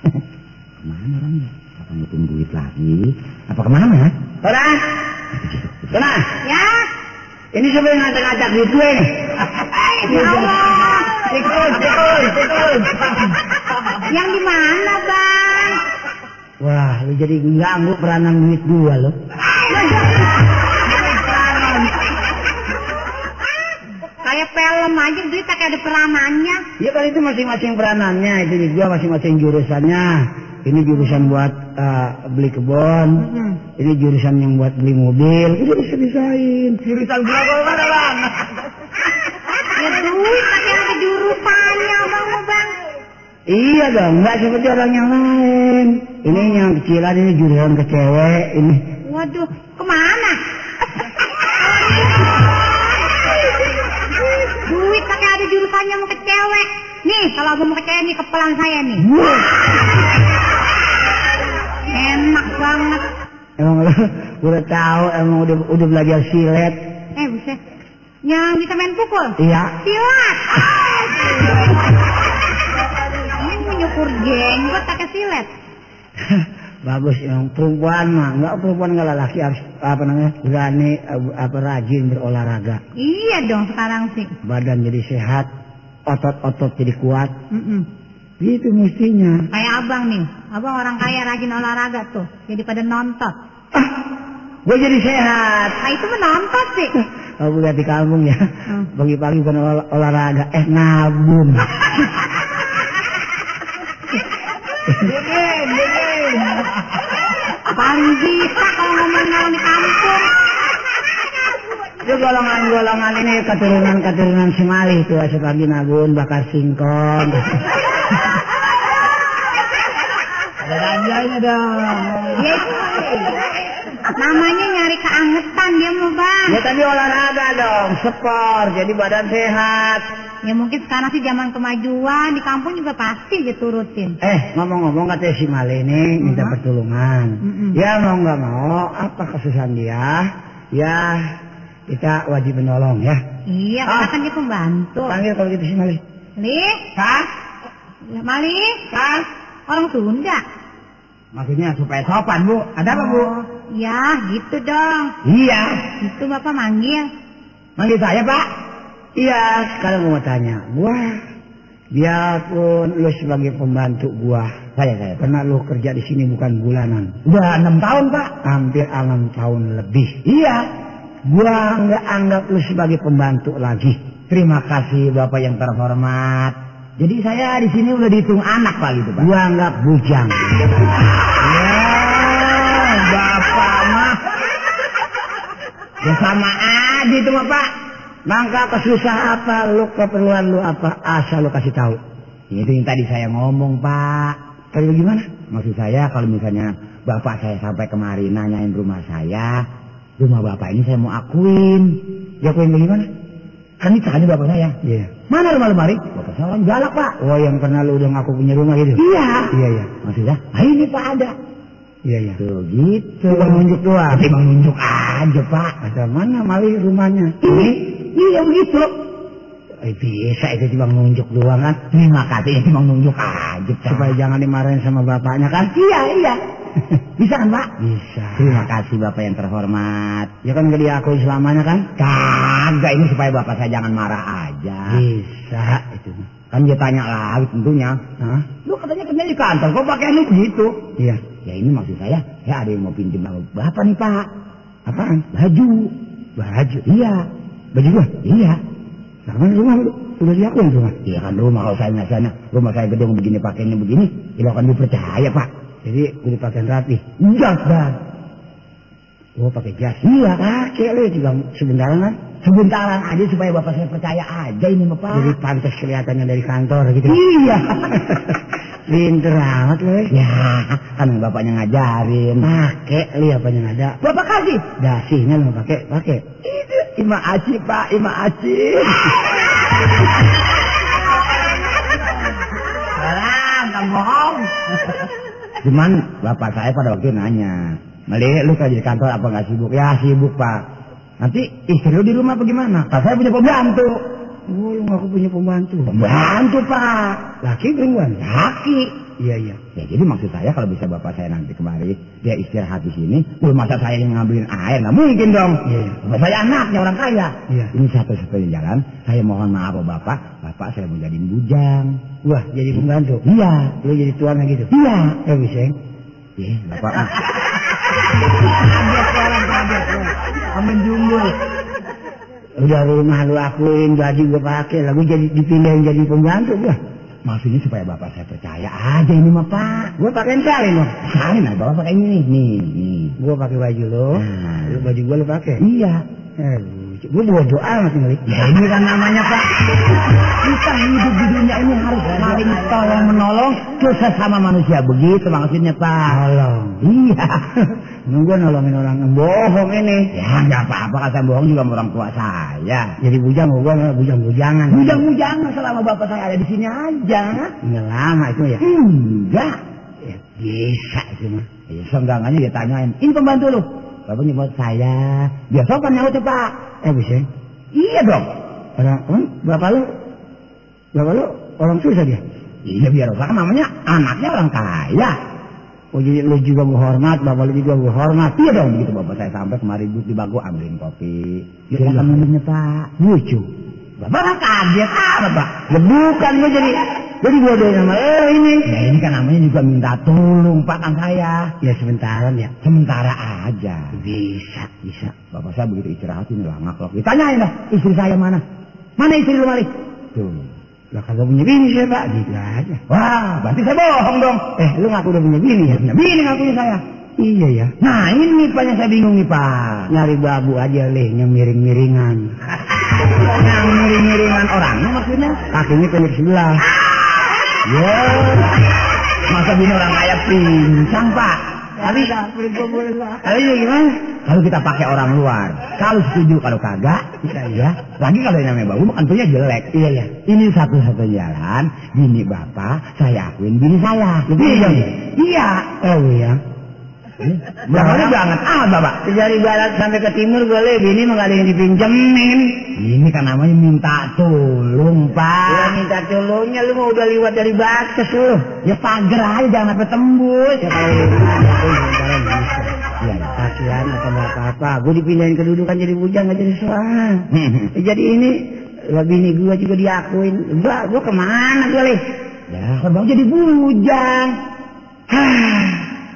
ke mana orangnya? Apa ngitung duit lagi? Apa ke mana ya? Tora! Tora! Ya, Ini siapa yang ngajak-ngajak duit gue nih? ya Allah. Tikus, tikus, tikus. Yang di mana, Bang? Wah, lu jadi ganggu peranan duit gua lo. Film aja duit tak ada peranannya. Iya kan itu masing-masing peranannya, itu juga masing-masing jurusannya. Ini jurusan buat eh, beli kebun, ini jurusan yang buat beli mobil, itu bisa bisain. Jurusan berapa mana bang? Ya duit tapi ada jurusannya, Bang, Bang. Iya dong, nggak seperti orang yang lain. Ini yang kecilan, ini jurusan ke cewek, ini. Waduh, ke mana? Pakai ada jurusannya mau ke cewek. Nih, kalau gue mau ke cewek nih kepelan saya nih. Enak banget. Emang lu udah tahu, emang udah udah belajar silet. Eh, buset. Yang bisa main pukul? Iya. Silat. Ini penyukur jenggot pakai silet. Bagus yang perempuan mah, nggak perempuan nggak lelaki harus apa namanya berani eh, apa rajin berolahraga, Iya dong sekarang sih. badan jadi sehat, otot-otot jadi kuat, Mm-mm. gitu mestinya. Kayak abang nih. Abang orang kaya rajin olahraga tuh. Jadi pada nonton. Ah, gue jadi sehat. Nah itu menonton sih. Kalau lihat di kampung ya, Hmm. pagi-pagi bukan olah- olahraga, eh nabung. Paling bisa kalau ngomong-ngomong di kampung. Itu golongan-golongan ini keturunan-keturunan Semali itu pagi nabung, bakar singkong. Ada ranjanya dong. Dia itu namanya nyari keangetan dia mau bang. ya tapi olahraga dong, sport, jadi badan sehat. Ya mungkin sekarang sih zaman kemajuan di kampung juga pasti dia turutin. Eh, ngomong-ngomong katanya si Mali ini minta Mhm. pertolongan. Mm-mm. Ya mau nggak mau, apa kesusahan dia? Ya kita wajib menolong ya. Iya, karena kan dia pembantu. Panggil kalau gitu si Mali. Li, Kak, ya, Mali, Kak. orang Sunda. Maksudnya supaya sopan bu. Ada apa bu? Oh, ya gitu dong. Iya. Itu bapak manggil. Manggil saya pak? Iya. Sekarang mau tanya, gua biarpun lu sebagai pembantu gua, saya saya karena lu kerja di sini bukan bulanan. Udah enam tahun pak. Hampir enam tahun lebih. Iya. Gua nggak anggap lu sebagai pembantu lagi. Terima kasih bapak yang terhormat. Jadi saya di sini udah dihitung anak pak gitu pak. Gua anggap bujang. Ya, bapak mah Ya sama aja itu Pak. Mangka kesusah apa, lu keperluan lu apa, asal lu kasih tahu. Itu yang tadi saya ngomong Pak. Tadi gimana? Maksud saya kalau misalnya Bapak saya sampai kemari nanyain rumah saya, rumah Bapak ini saya mau akuin. Ya akuin bagaimana? Kan itu kan Bapak saya. Iya. Mana rumah lemari? Bapak saya orang galak Pak. Oh yang pernah lu udah ngaku punya rumah gitu? Iya. Iya iya. Maksudnya, ah ini Pak ada. Iya iya. Tuh gitu. Cuma nunjuk doang. Cuma nunjuk aja pak. Ada mana mali rumahnya? Ini. Iya begitu. Eh, bisa itu cuma nunjuk doang kan. Terima kasih cuma nunjuk aja. Supaya jangan dimarahin sama bapaknya kan. Iya iya. Bisa kan pak? Bisa. Terima kasih bapak yang terhormat. Ya kan gak diakui selamanya kan? Kagak ini supaya bapak saya jangan marah aja. Bisa itu. Kan dia tanya lagi tentunya. Hah? Lu katanya kerja di kantor, kok pakai lu begitu? Iya. Ya ini maksud saya, ya ada yang mau pinjam bapak nih pak. Apaan? Baju. Baju? Iya. Baju gua? Iya. Nah, kan rumah lu? Udah diakuin rumah? Iya kan rumah kalau saya sana, rumah saya gedung begini pakainya begini, ya kan dipercaya pak. Jadi kudu pakaian rapi. Enggak bang. Oh pakai jas? Iya pakai lu juga sebentaran kan? Sebentaran aja supaya bapak saya percaya aja ini mah pak. Jadi pantas kelihatannya dari kantor gitu. Iya. Pinter amat lu. Ya kan bapaknya ngajarin. Pakai apanya yang ada. Bapak kasih. Dasinya lu pakai pakai. Ima aci pak, ima aci. Salah, nggak bohong. Cuman bapak saya pada waktu nanya, Meli, lu kerja di kantor apa nggak sibuk? Ya sibuk pak. Nanti istri lu di rumah apa gimana? Pak saya punya pembantu. Oh, lu ngaku punya pembantu? Pembantu pak. Laki perempuan? Laki. Iya iya. Ya jadi maksud saya kalau bisa bapak saya nanti kemari, dia istirahat di sini, udah masa saya yang ngambilin air, nggak mungkin dong. Iya. Bapak saya anaknya orang kaya. Iya. Ini satu-satunya jalan. Saya mohon maaf oh, bapak, bapak saya mau jadiin bujang. Wah, jadi pembantu? Iya. Lu jadi tuannya gitu? Iya. Ya bisa. Iya. Amin jumbul. Udah rumah lu akuin, gaji gue pakai, lalu jadi dipindahin jadi pembantu gua. Maksudnya supaya bapak saya percaya aja ini mah pak. Gue pakai salin loh. Salin lah bapak pakai ini nih, nih, nih. Gue pakai baju lo, Nah. lu baju gue lu pakai. Iya. Eh, gue bodo amat nih. Ya ini kan namanya pak. Kita hidup di dunia ini harus saling tolong menolong ke sesama manusia. Begitu maksudnya pak. Tolong. Iya. Nunggu nolongin orang yang bohong ini. Ya nggak apa-apa kata bohong juga sama orang tua saya. Jadi bujang gue bujang-bujangan. Bujang-bujangan selama bapak saya ada di sini aja. Nggak lama itu ya? Enggak. Ya, bisa itu mah. Ya, senggangannya dia tanyain. Ini pembantu lu. Bapak nyebut saya. Biar sopan nyaut ya pak. Eh bisa? Iya dong. Orang, orang bapak lu, bapak lu orang susah dia. Iya biar kan namanya anaknya orang kaya. Oh jadi lu juga gue hormat, bapak lu juga gue hormat. Iya dong begitu bapak saya sampai kemari duduk di bangku ambilin kopi. Silakan minumnya pak. Lucu. Bapak kan kaget apa pak? Ya bukan gue jadi Jadi bodohin sama lo ini. Ya ini kan namanya juga minta tolong Pak kan saya. Ya sementaran ya. Sementara aja. Bisa, bisa. Bapak saya begitu istirahat ini langak loh. Ditanyain dah istri saya mana? Mana istri lu Mali? Tuh. Lah kagak punya bini saya pak, gitu aja. Wah, berarti saya bohong dong. Eh, lu ngaku udah punya bini ya? Punya bini ngakunya saya. Iya ya. Nah ini Pak yang saya bingung nih Pak. Nyari babu aja leh, yang miring-miringan. Yang miring-miringan orangnya maksudnya? Kakinya pendek sebelah. Ya, masa bini orang kaya pincang Pak. Tapi boleh lah. Tapi ya gimana? Kalau kita pakai orang luar, kalau setuju, kalau kagak, kita ya. Lagi kalau yang namanya bau, bukan punya jelek. Iya ya. Ini satu-satunya jalan, bini bapak, saya akuin bini saya. Betul, iya, iya. iya. Oh iya. Belakangnya banget amat bapak. Dari barat sampai ke timur boleh, bini mah gak ada yang dipinjemin. Ini kan namanya minta tolong, Ya Pak. minta tolongnya, lu mau udah liwat dari batas lu. Ya pagar aja jangan sampai tembus. Ya kalau bisa. Iya. Kasihan atau apa-apa. Gue dipindahin kedudukan jadi bujang nggak jadi soal. Eh, jadi ini lah bini gue juga diakuin. Gua, gua ke mana gue lih? Ya, bang jadi bujang. Hah,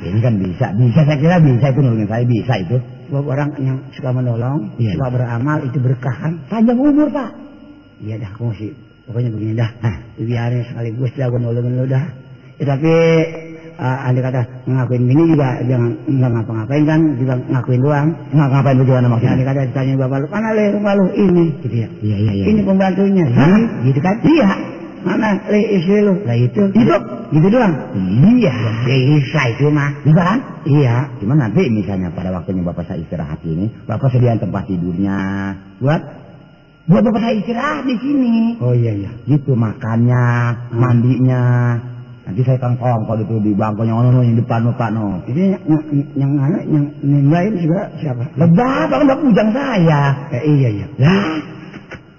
ini kan bisa, bisa saya kira bisa itu nolongin saya bisa itu. Gua orang yang suka menolong, Iya. suka beramal itu berkah kan? Panjang umur pak. Iya dah, aku sih. Pokoknya begini dah. Biarin sekaligus dah gue nolongin lu dah. Ya, tapi uh, andai kata ngakuin bini juga jangan nggak ngapa-ngapain kan, juga ngakuin doang. Nggak ngapain bagaimana Andai maksudnya? kata ditanya bapak lu, mana leh rumah lu ini, gitu ya. Iya iya iya. Ini pembantunya, Hah? Ini, gitu kan? Iya. Mana leh istri lu? Lah itu. Itu? Gitu doang. Iya. Bisa itu mah. Bisa kan? Iya. Cuma nanti misalnya pada waktunya bapak saya istirahat ini, bapak sediain tempat tidurnya buat buat bapak saya istirahat di sini. Oh iya iya. Gitu makannya, Hmm. mandinya. Nanti saya kan kongkol itu di bangkunya ono yang depan bapak no. Ini yang yang yang mana yang juga siapa? Lebah, bapak bapak bujang saya. Eh, iya iya. Lah,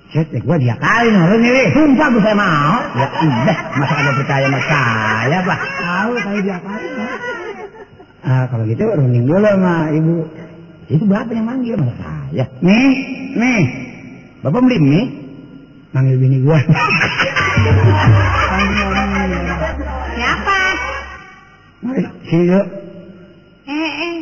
Set, gua dia kali nih lu nih. sumpah bu saya mau. Ya udah, masa ada percaya sama saya pak. Tahu saya dia kali. Ah, kalau gitu runding dulu sama ibu. Itu bapak yang manggil sama saya. Nih, nih. Bapak beli mie? Manggil bini gua. Siapa? Mari, sini dulu. Eh, eh.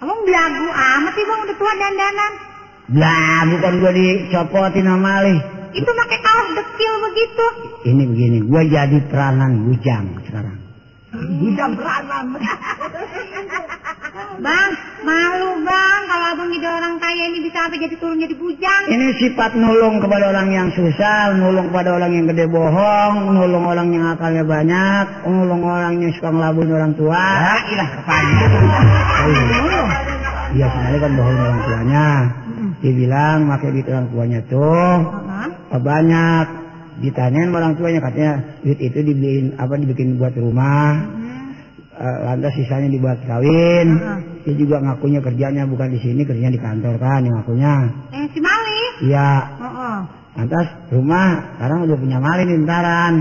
Abang belagu amat sih bang, udah tua dandanan. Lah, bukan gua dicopotin sama Ali. Itu pakai kaos dekil begitu. Ini begini, gua jadi peranan bujang sekarang. Bujang beranak. Bang, malu bang kalau abang jadi orang kaya ini bisa sampai jadi turun jadi bujang. Ini sifat nolong kepada orang yang susah, nolong kepada orang yang gede bohong, nolong orang yang akalnya banyak, nolong orang yang suka ngelabun orang tua. Ah, ilah kepanjang. Iya. Sekali kan bohong orang tuanya. Dia bilang, pakai duit orang tuanya tuh, oh, banyak. Ditanyain orang tuanya, katanya duit itu dibeliin, apa, dibikin buat rumah. Eh, lantas sisanya dibuat kawin. Heeh. Dia juga ngakunya kerjanya bukan di sini, kerjanya di kantor kan, yang ngakunya. Eh, si Mali. Iya, Oh, lantas rumah sekarang udah punya di ntaran.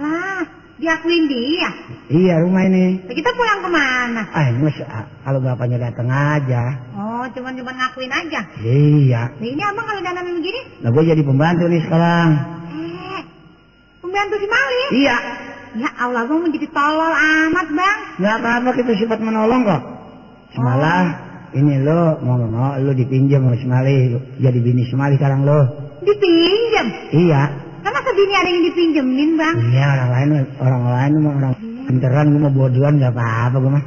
Lah, diakuin dia. Iya rumah ini. Kita pulang ke mana? Ah ini mas, kalau bapaknya datang aja. Oh, cuman-cuman ngakuin aja. Iya. Nah, ini abang kalau dandanan begini, Nah gue jadi pembantu nih sekarang. eh, pembantu si Mali. Iya. Ya Allah, bang menjadi tolol amat bang. Nggak apa-apa kita sifat menolong kok. Semalah ini lo mau nggak mau lo dipinjam sama Semali jadi bini Semali sekarang lo. Dipinjam. Iya. Kan masa bini ada yang dipinjemin bang? Iya orang lain orang lain mah orang pinteran gue mau bodohan nggak apa-apa gue mah.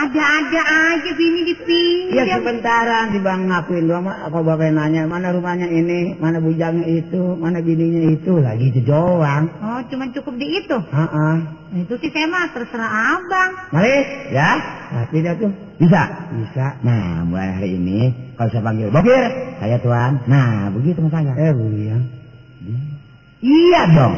Ada-ada aja bini Iya dipinjam. sebentaran si bang ngakuin doang apa bapak nanya mana rumahnya ini, mana bujangnya itu, mana bininya itu, lagi itu doang. Oh, cuman cukup di itu. Heeh. Itu sih saya mah terserah abang. Mari, Ya, tapi dah tuh bisa. bisa. Nah, mulai hari ini kalau saya panggil Bokir, saya tuan. Nah, begitu sama saya. Eh bu ya, Iya dong.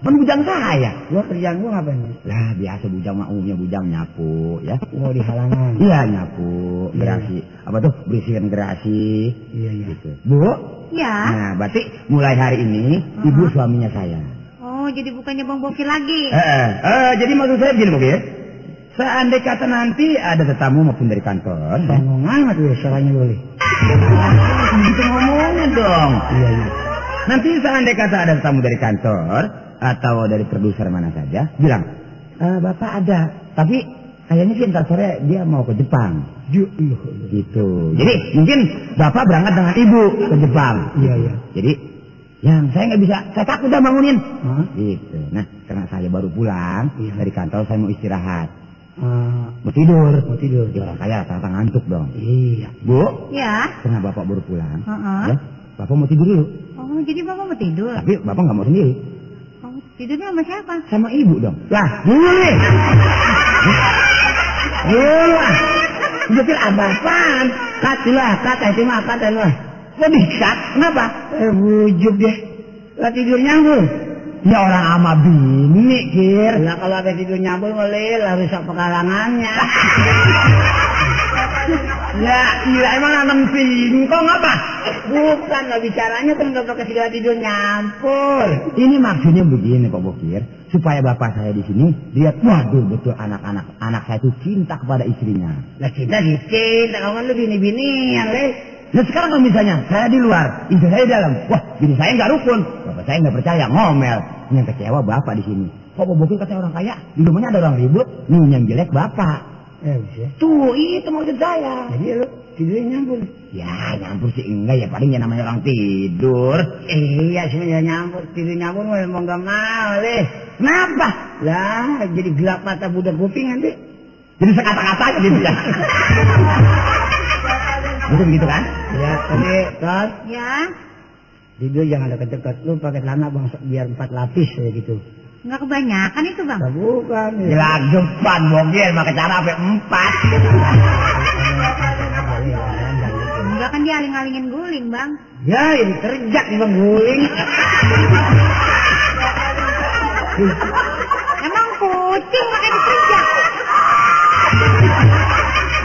Kan bujang saya. gua kerjaan gua ngapain? Lah, biasa bujang mah umumnya bujang nyapu, ya. Gua di halaman. Iya, nyapu, gerasi. Apa tuh? Berisikan gerasi. Iya iya. Gitu. Bu, Ya. nah berarti mulai hari ini ibu suaminya saya. Oh, jadi bukannya bang bokir lagi. Eh, eh, eh, jadi maksud saya begini, Bokir. Seandainya kata nanti ada tetamu maupun dari kantor, ya, Bangong amat tuh suaranya boleh. gitu ngomongnya dong. Iya iya. Nanti seandainya kata ada tamu dari kantor atau dari produser mana saja, bilang, "Eh, bapak ada, tapi kayaknya sih ntar sore dia mau ke Jepang. Gitu. Jadi mungkin bapak berangkat dengan ibu ke Jepang. Iya, iya. Jadi yang saya nggak bisa, saya takut dah bangunin. Hah? Gitu. Nah, karena saya baru pulang Iya. dari kantor, saya mau istirahat, Eh, mau tidur. mau tidur. Ya orang kaya rata ngantuk dong. Iya. Bu, Ya. karena bapak baru pulang, Heeh. ya, bapak mau tidur dulu. Oh, jadi bapak mau tidur? Tapi bapak nggak mau sendiri, tidurnya sama siapa? sama ibu dong. Lah. Dulu lah. Betul apa apaan? Kat lah, kat itu mah kat lah. Kok dikat? Kenapa? Eh, bujuk deh. Lah tidur nyambung. Ya orang ama bini, kir. Lah kalau ada tidur nyambung boleh lah rusak pekarangannya. Ya, iya emang nanam singkong apa? Bukan lah bicaranya kan nggak pakai segala tidur nyampur. Ini maksudnya begini Pak Bokir, supaya bapak saya di sini lihat, waduh betul anak-anak anak saya itu cinta kepada istrinya. Lah cinta sih cinta, kamu kan lu bini-binian leh. Nah sekarang kalau misalnya saya di luar, istri saya di dalam, wah bini saya nggak rukun, bapak saya nggak percaya, ngomel. Yang kecewa bapak di sini. Kok Pak Bokir kata orang kaya, di rumahnya ada orang ribut, nih yang jelek bapak. Eh bisa. Tuh itu maksud saya. Jadi lu tidurnya nyambur. Ya nyampur sih enggak ya paling ya namanya orang tidur. Iya sebenarnya nyambur, tidur nyambur emang gak mau leh. Kenapa? Lah jadi gelap mata budak kuping nanti. Jadi sekata-kata aja gitu ya. Betul begitu kan? Ya tadi kan Ya. tidur jangan dekat-dekat. Lu pakai celana bang biar empat lapis kayak gitu. Nggak kebanyakan itu, Bang. Nah, bukan. Ya. Jelas depan bogil pakai cara sampai empat. Enggak kan dia aling-alingin guling, Bang. Ya ini kerja di bang guling. Emang kucing pakai dikerja.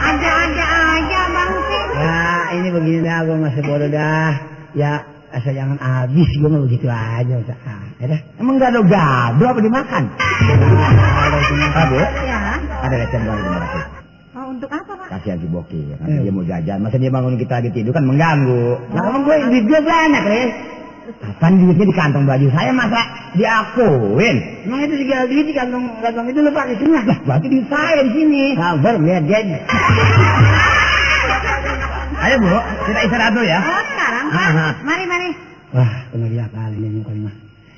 Ada-ada aja, Bang sih. Ya ini begini dah gue masih bodoh dah. Ya asal jangan habis gue mah begitu aja. Udah. Ah, ya dah. Emang gado-gado apa dimakan? Abu, Ya. ada lecet baru di mana Oh, untuk apa, Pak? Kasih lagi bokir. Nanti Eh. dia mau jajan. Masa dia bangun kita lagi tidur kan mengganggu. Nah emang gue duit gue banyak leh. Kapan duitnya di kantong baju saya masa diakuin? Emang itu segala duit di kantong kantong itu lu pakai semua. Lah, berarti di saya di sini. Sabar lihat dia. Ayo bu, kita istirahat dulu ya. Oh, sekarang, Pak. Mari, mari. Wah dia kali ini mukanya mah.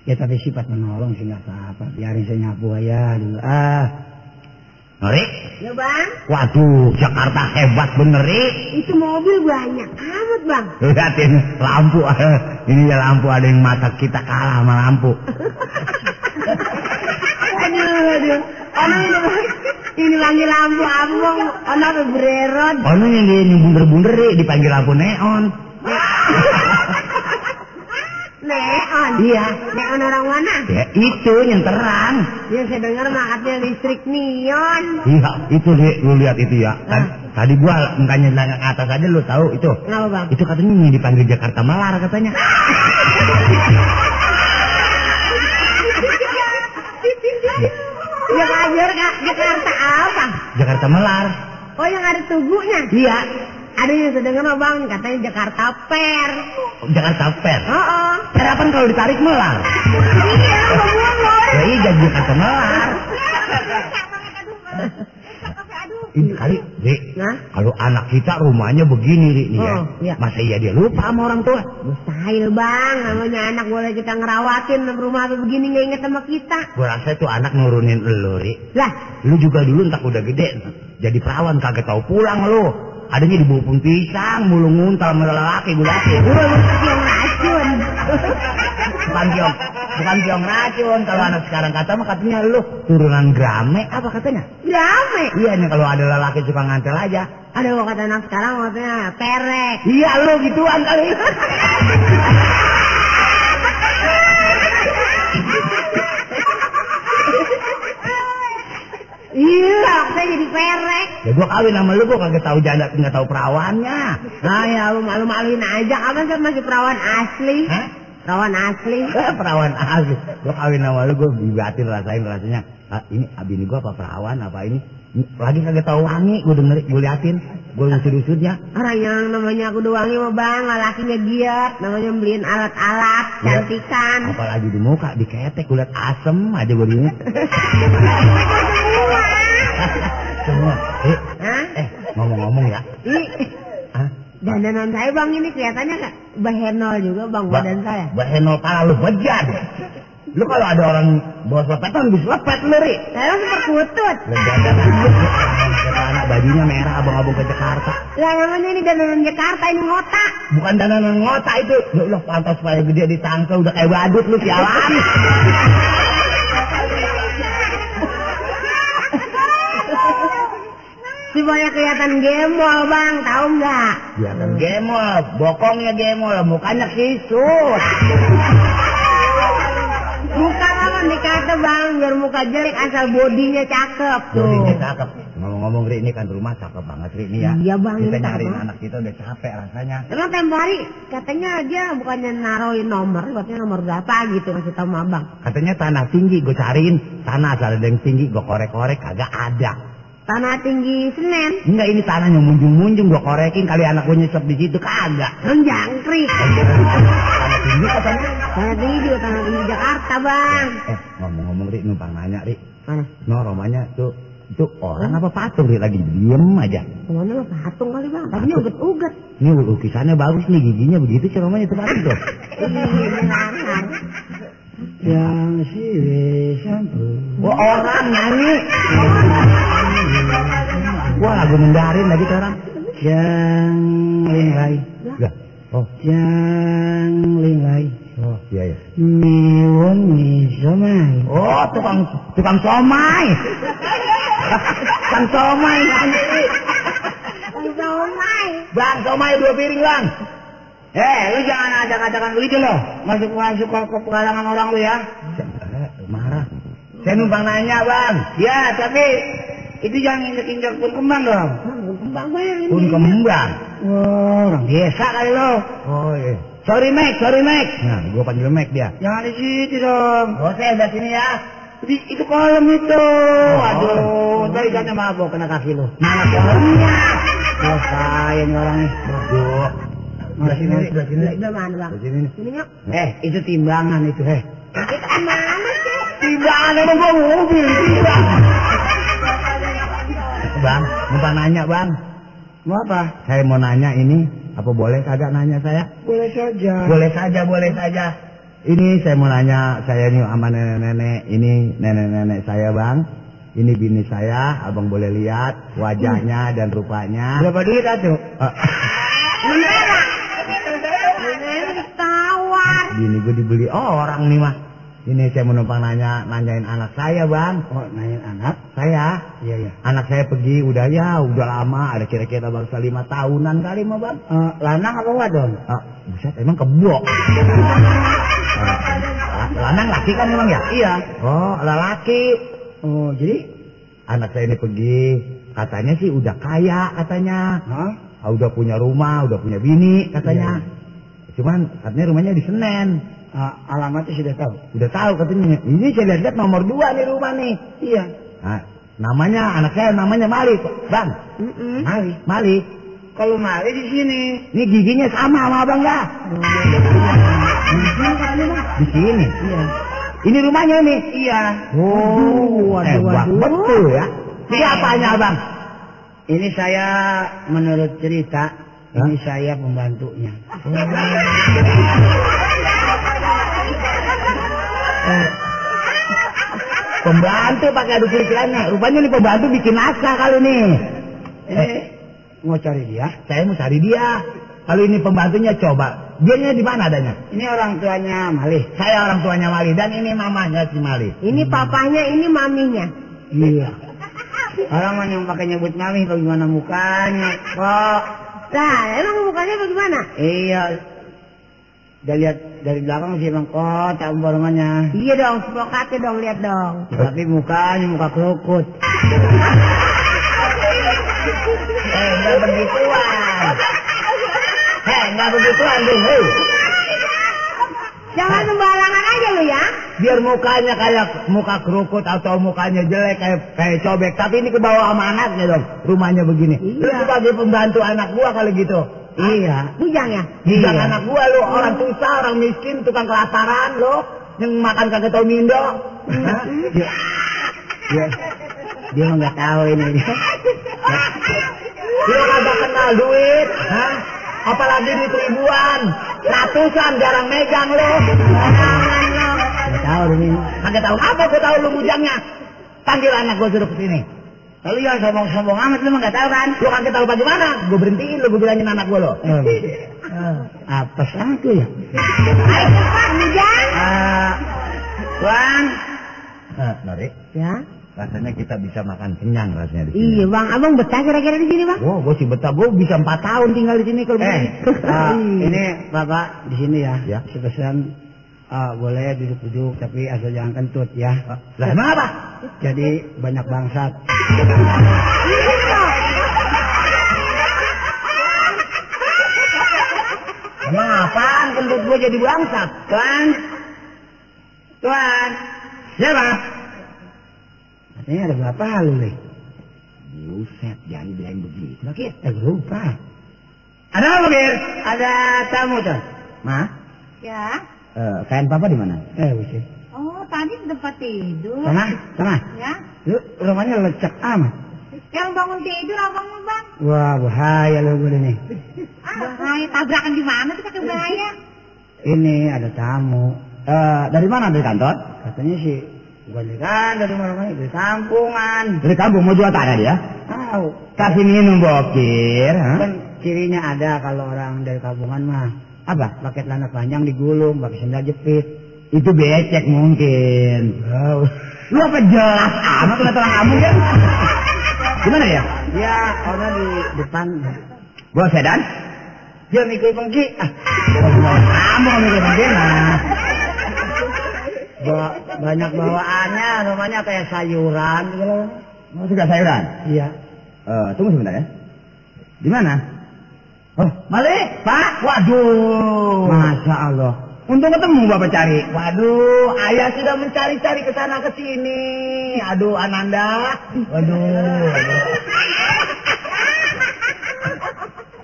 Ya tapi sifat menolong sih nggak apa-apa. Biarin saya nyapu aja dulu. Ah. Nori, Ya, Bang. waduh Jakarta hebat bener. Itu mobil banyak amat, Bang. Lihatin lampu, ini ya lampu ada yang mata kita kalah sama lampu. Aduh, aduh. Ono ini. Ini lagi lampu abang. Ono bererot. Oh ini ini bunder-bunder dipanggil lampu neon. Neon. Iya. Neon orang mana? Ya itu yang terang. Ya, saya dengar makatnya listrik neon. Iya, itu Ri, lu lihat itu ya. Tadi, tadi gua engkanya nanya ke atas aja lu tahu itu. Kenapa, Bang? Itu katanya ini dipanggil Jakarta Melar katanya. Ya, Kak. Jakarta apa? Jakarta Melar. Oh, yang ada tubuhnya. Iya. Ada yang saya dengar, Bang. Katanya Jakarta Per. Jakarta Fair. Oh, oh. Harapan kalau ditarik melar. Iya, ngomong. Ya iya jadi Jakarta Melar. Ini kali, Ri, Nah? kalau anak kita rumahnya begini, Ri, nih ya. Oh, iya. Masa iya dia lupa sama orang tua? Mustahil bang, namanya anak boleh kita ngerawatin rumah apa begini nggak inget sama kita. Gua rasa itu anak nurunin elu, Ri. Lah, Lu juga dulu entah udah gede, jadi perawan kagak tahu pulang lu. Adanya di bubung pisang, mulu nguntal sama lelaki, gue laki. gue mesti yang racun. Bukan kiong, bukan kiong racun. Kalau anak sekarang kata mah katanya lu turunan grame, apa katanya? Rame. Iya nih kalau ada lelaki suka ngantel aja. Ada kata anak sekarang maksudnya perek. Iya lu gituan kali. Iya, saya jadi perek. Ya gua kawin sama lu gua kagak tahu janda nggak tahu perawannya. Nah ya lu malu-maluin aja, kapan saya masih perawan asli. Hah? Perawan asli. Eh, perawan asli. Gua kawin sama lu gua bibatin rasain rasanya. Ah, ini abini gua apa perawan apa ini? Lagi kagak tahu wangi, gue denger, gue liatin, gue usut-usutnya. Orang yang namanya aku doangi mah bang, lakinya giat, namanya beliin alat-alat, Iya. cantikan. Apalagi di muka, di ketek, gue liat asem aja gue ini. Semua. Eh, Hah? eh, ngomong-ngomong ya. Hah? dandanan saya bang ini kelihatannya kayak bahenol juga bang Ba- badan saya. Bahenol pala lu bejan. Lu kalau ada orang bawa selepetan bisa lepet lu, Ri. Saya dandanan lu, anak bajunya merah abang-abang ke Jakarta. Lah namanya ini dandanan Jakarta ini ngotak. Bukan dandanan ngota itu. Lu, lu pantas supaya gede di tangkel udah kayak badut lu sialan. Supaya kelihatan gemol bang, tahu nggak? Ya kan gemol, bokongnya gemol, mukanya kisut. Muka mah dikata bang, biar muka jelek asal bodinya cakep tuh. Jodinya cakep. Ngomong-ngomong Ri, ini kan rumah cakep banget Ri ini ya. Iya, Bang, Kita nyariin banget. anak kita udah capek rasanya. Emang tempo hari katanya dia bukannya naruhin nomor, katanya nomor berapa gitu kasih tahu sama abang. Katanya tanah tinggi, gue cariin. Tanah asal ada yang tinggi, gue korek-korek, kagak ada. Tanah tinggi Senen, Enggak ini tanah yang munjung-munjung, gue korekin kali anak gue nyesep di situ, kagak. kan jangkrik. Tanah tinggi katanya. Tanah tinggi juga tanah tinggi Jakarta bang. Eh, ngomong-ngomong Ri, numpang nanya Ri. Mana? No, romanya tuh, itu orang apa patung Ri? Lagi diem aja. Ke mana mah patung kali bang? Tadinya uget-uget. Ini lukisannya bagus nih, giginya begitu sih romanya itu patung tuh. Iya. Yang sampo. Wah orang nyanyi. Wah lagu Mandarin lagi orang. Yang linglai. Ya. Oh, Yang linglai. oh, iya ya. Miwon mi somai. Oh, tukang tukang somai. tukang somai nyanyi. Somai. Bang, somai dua piring bang. Eh, lu jangan ajak-ajakan begitu loh. Masuk-masuk ke, ke pekarangan orang lu ya. Eh, Marah. Saya numpang nanya bang. Ya, tapi itu jangan injek-injek pun kembang dong. Kembang bang ini. Pun kembang. Wah, orang biasa kali lo. Oh iya. Sorry Mac, sorry Mac. Nah, gua panggil Mac dia. Jangan di situ dong. Oh, saya udah sini ya. Di, itu kolam itu. Oh. Aduh, tadi ikannya mabok kena kaki lu. Mana kolamnya? Oh, saya nih orangnya. Aduh. Sebelah sini, sebelah sini. Udah mana bang? Sebelah sini nih. Ini yuk. Eh, itu timbangan itu, eh. Kita ke mana sih? Timbangan emang gua mobil, timbang. Bang, numpang nanya bang. Mau apa? Saya mau nanya ini, apa boleh kagak nanya saya? Boleh saja. Boleh saja, boleh saja. Ini saya mau nanya, saya ini sama nenek-nenek, ini nenek-nenek saya bang. Ini bini saya, abang boleh lihat wajahnya dan rupanya. Berapa duit atuh? Eh, Sementara. Ini ditawar. bini gue dibeli orang nih mah. Ini saya mau numpang nanya, nanyain anak saya bang. Oh, nanyain anak? Saya, Iya, iya. anak saya pergi udah ya, udah lama, ada kira-kira bangsa lima tahunan kali mah bang. Eh, lanang apa wadon? Ah, buset, emang kebo. Ah, lanang laki kan emang ya? Iya. Oh, laki. Oh, jadi? Anak saya ini pergi, katanya sih udah kaya katanya. Hah? Ah, udah punya rumah, udah punya bini katanya. Iya, Cuman katanya rumahnya di Senen. Ah, alamatnya sudah tahu. Udah tahu katanya. Ini saya lihat-lihat nomor dua nih rumah nih. Iya. Nah, namanya anak saya namanya Mali, Bang. Mm-mm. Mali, Mali. Kalau Mali di sini. Ini giginya sama sama Abang dah. Di sini. Iya. Ini rumahnya nih. Iya. Oh, waduh, betul ya. Siapanya Abang? Ini saya menurut cerita, Hah? ini saya pembantunya. Pembantu pakai adu cicilannya. Rupanya nih pembantu bikin naskah kali nih. Ini mau cari dia. Saya mau cari dia. Kalau ini pembantunya coba. Dianya di mana adanya? Ini orang tuanya Mali. Saya orang tuanya Mali dan ini mamanya si Mali. Ini papanya, ini maminya. Iya. Orang yang pakai nyebut Mali bagaimana mukanya kok. Lah, emang mukanya bagaimana? Iya. Udah lihat dari belakang sih emang kota umpamanya. Iya dong, sepokatnya dong, lihat dong. Tapi mukanya muka kerukut. Eh, enggak begituan. Eh, enggak begituan, deh. Hei. Jangan sembarangan aja lu ya. Biar mukanya kayak muka kerukut atau mukanya jelek kayak kayak cobek, tapi ini ke bawah sama anaknya dong. Rumahnya begini. Lu Iya. sebagai pembantu anak gua kali gitu. Iya. Bujang ya. Bujang Iya. anak gua lu, orang susah, orang miskin, tukang kelaparan lu, yang makan kagak tau mindo. Dia, dia, dia nggak tahu ini. Dia kagak kenal duit, hah? Apalagi duit ribuan, ratusan jarang megang lu. Nggak tahu ini. Kagak tahu apa gua tahu lu bujangnya. Panggil anak gua suruh ke sini. Lalu jangan sombong-sombong amat lu mah nggak tahu kan? Lu kagak tahu bagaimana? Gua berhentiin lu, gua bilangin anak gua lo. Eh, eh, apa satu ya? Ayo cepat Bujang. Ah, Bang. Nah, Nori, Ya. rasanya kita bisa makan kenyang rasanya di sini. Iya bang, abang betah kira-kira di sini bang? Wah, gua sih betah, gua bisa empat tahun tinggal di sini kalau Eh, begini. ah, ini bapak di sini ya. Ya. Sepesan ah, boleh duduk-duduk tapi asal jangan kentut ya. Lah emang apa? Jadi banyak bangsat. Emang apaan kentut gua jadi bangsat? Tuan, Tuan, Siapa? katanya ada berapa lu nih? Buset, jangan bilang begitu. Lagi, eh lupa. Ada apa? Ada tamu tuh. Ma, Ya. Eh, kain papa di mana? Eh, wisi. Oh tadi tempat tidur. Sana, sana. Ya. Lu rumahnya lecek amat. Yang bangun tidur abang lu bang. Wah, bahaya lu gue nih. Bahaya tabrakan di mana tuh pakai bahaya? Ini ada tamu. Eh, dari mana? Dari kantor? Katanya sih bukan dari kan dari mana dari kampungan. Dari kampung mau jual tanah dia? Tahu. Kasih minum bokir. Kan cirinya ada kalau orang dari kampungan mah Apa? pakai celana panjang digulung, pakai sendal jepit. Itu becek mungkin. Tahu. Lu apa jelas amat orang kamu ya? Gimana ya? Ya, orang di depan. Gua sedan? Dia mikir pengki. Ah, Kamu mikir bagaimana? bawa, banyak bawaannya, rumahnya kayak sayuran gitu. Mau suka sayuran? Iya. Eh, tunggu sebentar ya. Di mana? Oh, balik, Pak. Waduh. Masya Allah. Untung ketemu Bapak cari. Waduh, ayah sudah mencari-cari ke sana ke sini. Aduh, Ananda. Waduh.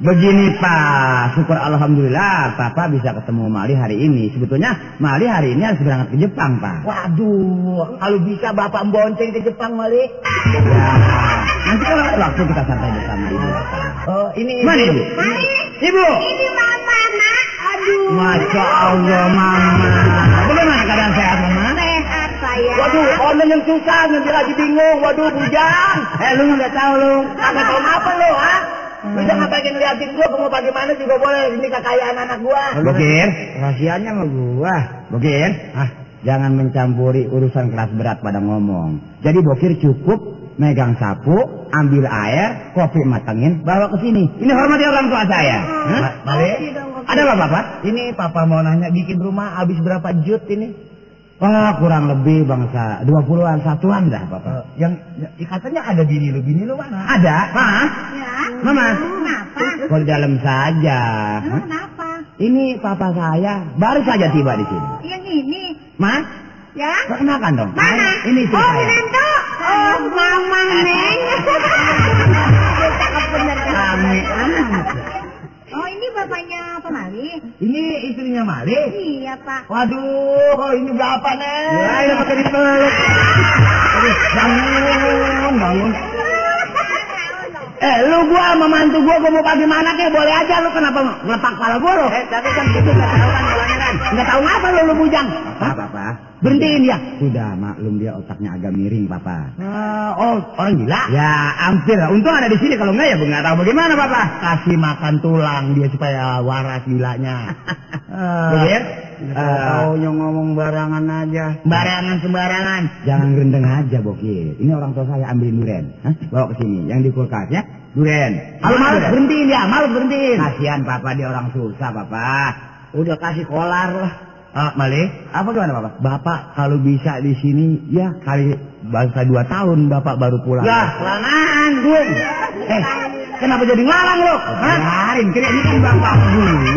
Begini Pak, syukur Alhamdulillah Papa bisa ketemu Mali hari ini. Sebetulnya Mali hari ini harus berangkat ke Jepang Pak. Waduh, kalau bisa Bapak bonceng ke Jepang Mali. Ya, nanti kalau ada waktu kita santai bersama Ibu. Oh, ini Ibu. Mana Ibu? Mari. Ibu. Ini mama. Aduh. Masya Allah Mama. Bagaimana keadaan sehat Mama? Sehat saya. Waduh, orang yang susah, dia lagi bingung. Waduh, bujang. Eh, lu nggak tahu lu. Kagak tahu apa lo, ha? Lu jangan pengen liatin gua, gua mau bagaimana juga boleh. Ini kekayaan anak gua. Bokir, Rahasianya sama gua. Bokir, ah, jangan mencampuri urusan kelas berat pada ngomong. Jadi Bokir cukup megang sapu, ambil air, kopi matengin, bawa ke sini. Ini hormati orang tua saya. Hah? Balik. Ada apa, Bapak? Ini Papa mau nanya bikin rumah habis berapa jut ini? Wah, kurang lebih bangsa 20-an satuan dah, Bapak. yang, katanya ada bini lu, bini lu mana? Ada. Hah? Ya. Mama. Kenapa? Di dalam saja. Hah? kenapa? Ini papa saya baru saja tiba di sini. Yang ini. Mas, Ya. perkenalkan dong. Mana? Ini istri oh, saya. Nando. Oh, mama neng. Cakep bener kan? Rame amat. Oh, ini bapaknya Pemali? Ini istrinya Mali. Iya, Pak. Waduh, kalau ini berapa, Nen? Ya, ini pakai dipeluk. Aduh, bangun, bangun. Eh, lu gua sama mantu gua, gua mau bagaimana kek, boleh aja lu kenapa ngelepak kepala gua lu? Eh, tapi kan itu nggak tahu kan bolanya kan. Nggak tahu ngapa lu, lu bujang. Papa? Berhentiin dia. Sudah, maklum dia otaknya agak miring, Papa. oh, orang gila? Ya, hampir lah. Untung ada di sini. Kalau enggak ya nggak tahu bagaimana, Papa. Kasih makan tulang dia supaya waras gilanya. Bokir? Tahu ngomong barangan aja. Sembarangan sembarangan. Jangan gerendeng aja, Bokir. Ini orang tua saya ambilin duren. Hah? Bawa ke sini. Yang di kulkas ya. Duren. Kalau duren? berhentiin dia, malas berhentiin. Kasihan Papa dia orang susah, Papa. Udah kasih kolar lah. Ah, Mali, apa gimana Bapak? Bapak kalau bisa di sini ya kali bangsa dua tahun Bapak baru pulang. Ya, kelamaan, Gung. eh, kenapa jadi ngalang lo? Biarin, kira ini kan Bapak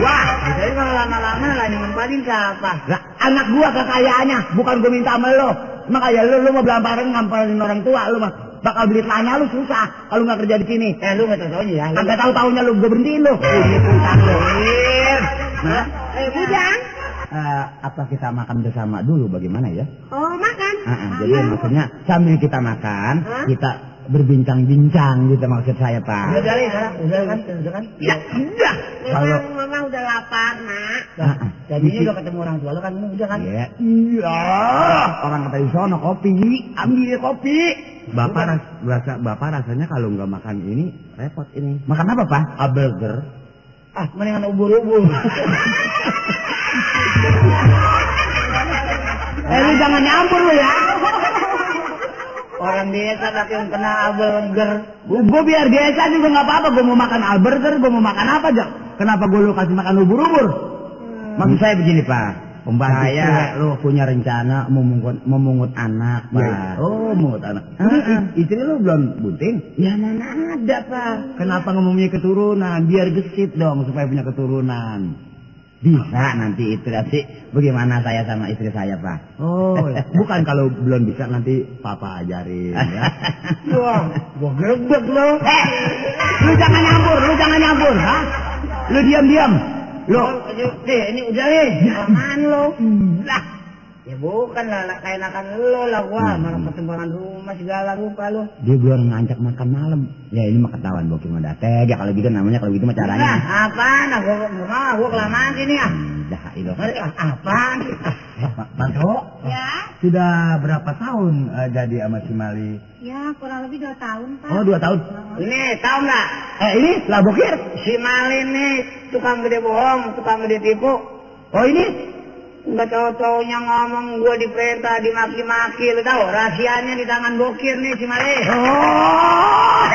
gua. Jadi kalau lama-lama lah tadi siapa? Lah, anak gua kekayaannya, bukan gua minta sama lo. Makanya lu, lu mau belamparang ngamparin orang tua lu mah. Bakal beli celana lu susah kalau nggak kerja di sini. Eh, lu nggak tahu ya? Lu- Kagak tahu tahunya lu gua berhentiin lu. Ini tentang lu. Ir. Nah, Eh, bujang. Eh, apa kita makan bersama dulu bagaimana ya? Oh, makan. Ah, ah, jadi maksudnya sambil kita makan, Hah? kita berbincang-bincang gitu maksud saya Udah Pak. dari sekarang, udah kan, udah kan? Ya, udah. Kalau Memang mama udah lapar, nak. Ah, ah. Jadi ini udah ketemu orang tua lu kan, udah kan? Iya. Iya. Orang kata di sono kopi, ambil kopi. Bapak ras, rasa bapak rasanya kalau nggak makan ini repot ini. Makan apa, Pak? A burger. Ah, mendingan ubur-ubur. Eh, lu jangan nyampur lu ya. Orang desa tapi yang kena burger. Gue biar biasa juga nggak apa-apa. Gue mau makan A burger, gue mau makan apa aja. Kenapa gue lu kasih makan ubur-ubur? Maksud saya begini, Pak. Pembantu Saya lu punya rencana memungut, memungut anak, Pak. Ya. Oh, mau anak. Ah, ah. istri lu belum bunting? Ya mana ada, Pak. Kenapa ngomongnya keturunan? Biar gesit dong supaya punya keturunan. Bisa nanti itu nanti bagaimana saya sama istri saya, Pak. Oh, bukan kalau belum bisa nanti papa ajarin ya. Wah, gua grebek lu. Eh, lu jangan nyampur, lu jangan nyampur, ha? Lu diam-diam. Lu, Eh, ini udah nih. Aman lu. Lah. Ya bukan lah, lah kayak nakan lu lah gua. Malah pertempuran rumah segala rupa lu. dia biar ngancak makan malam. Ya ini mah ketahuan bokir mah dah tega kalau gitu namanya kalau gitu mah Nah, caranya. apaan? Nah, gua nggak mau, gua kelamaan sini ah. Hmm, dah ah, apaan? Pak Panto, Ya, sudah berapa tahun eh, jadi sama si Mali? ya kurang lebih dua tahun, Pak. Oh dua tahun. Ini tahu nggak? Eh ini lah bokir. Si Malin nih tukang gede bohong, tukang gede tipu. Oh ini nggak cowok-cowoknya ngomong gue diperintah dimaki-maki lu tahu? Rahasianya di tangan bokir nih si Male oh.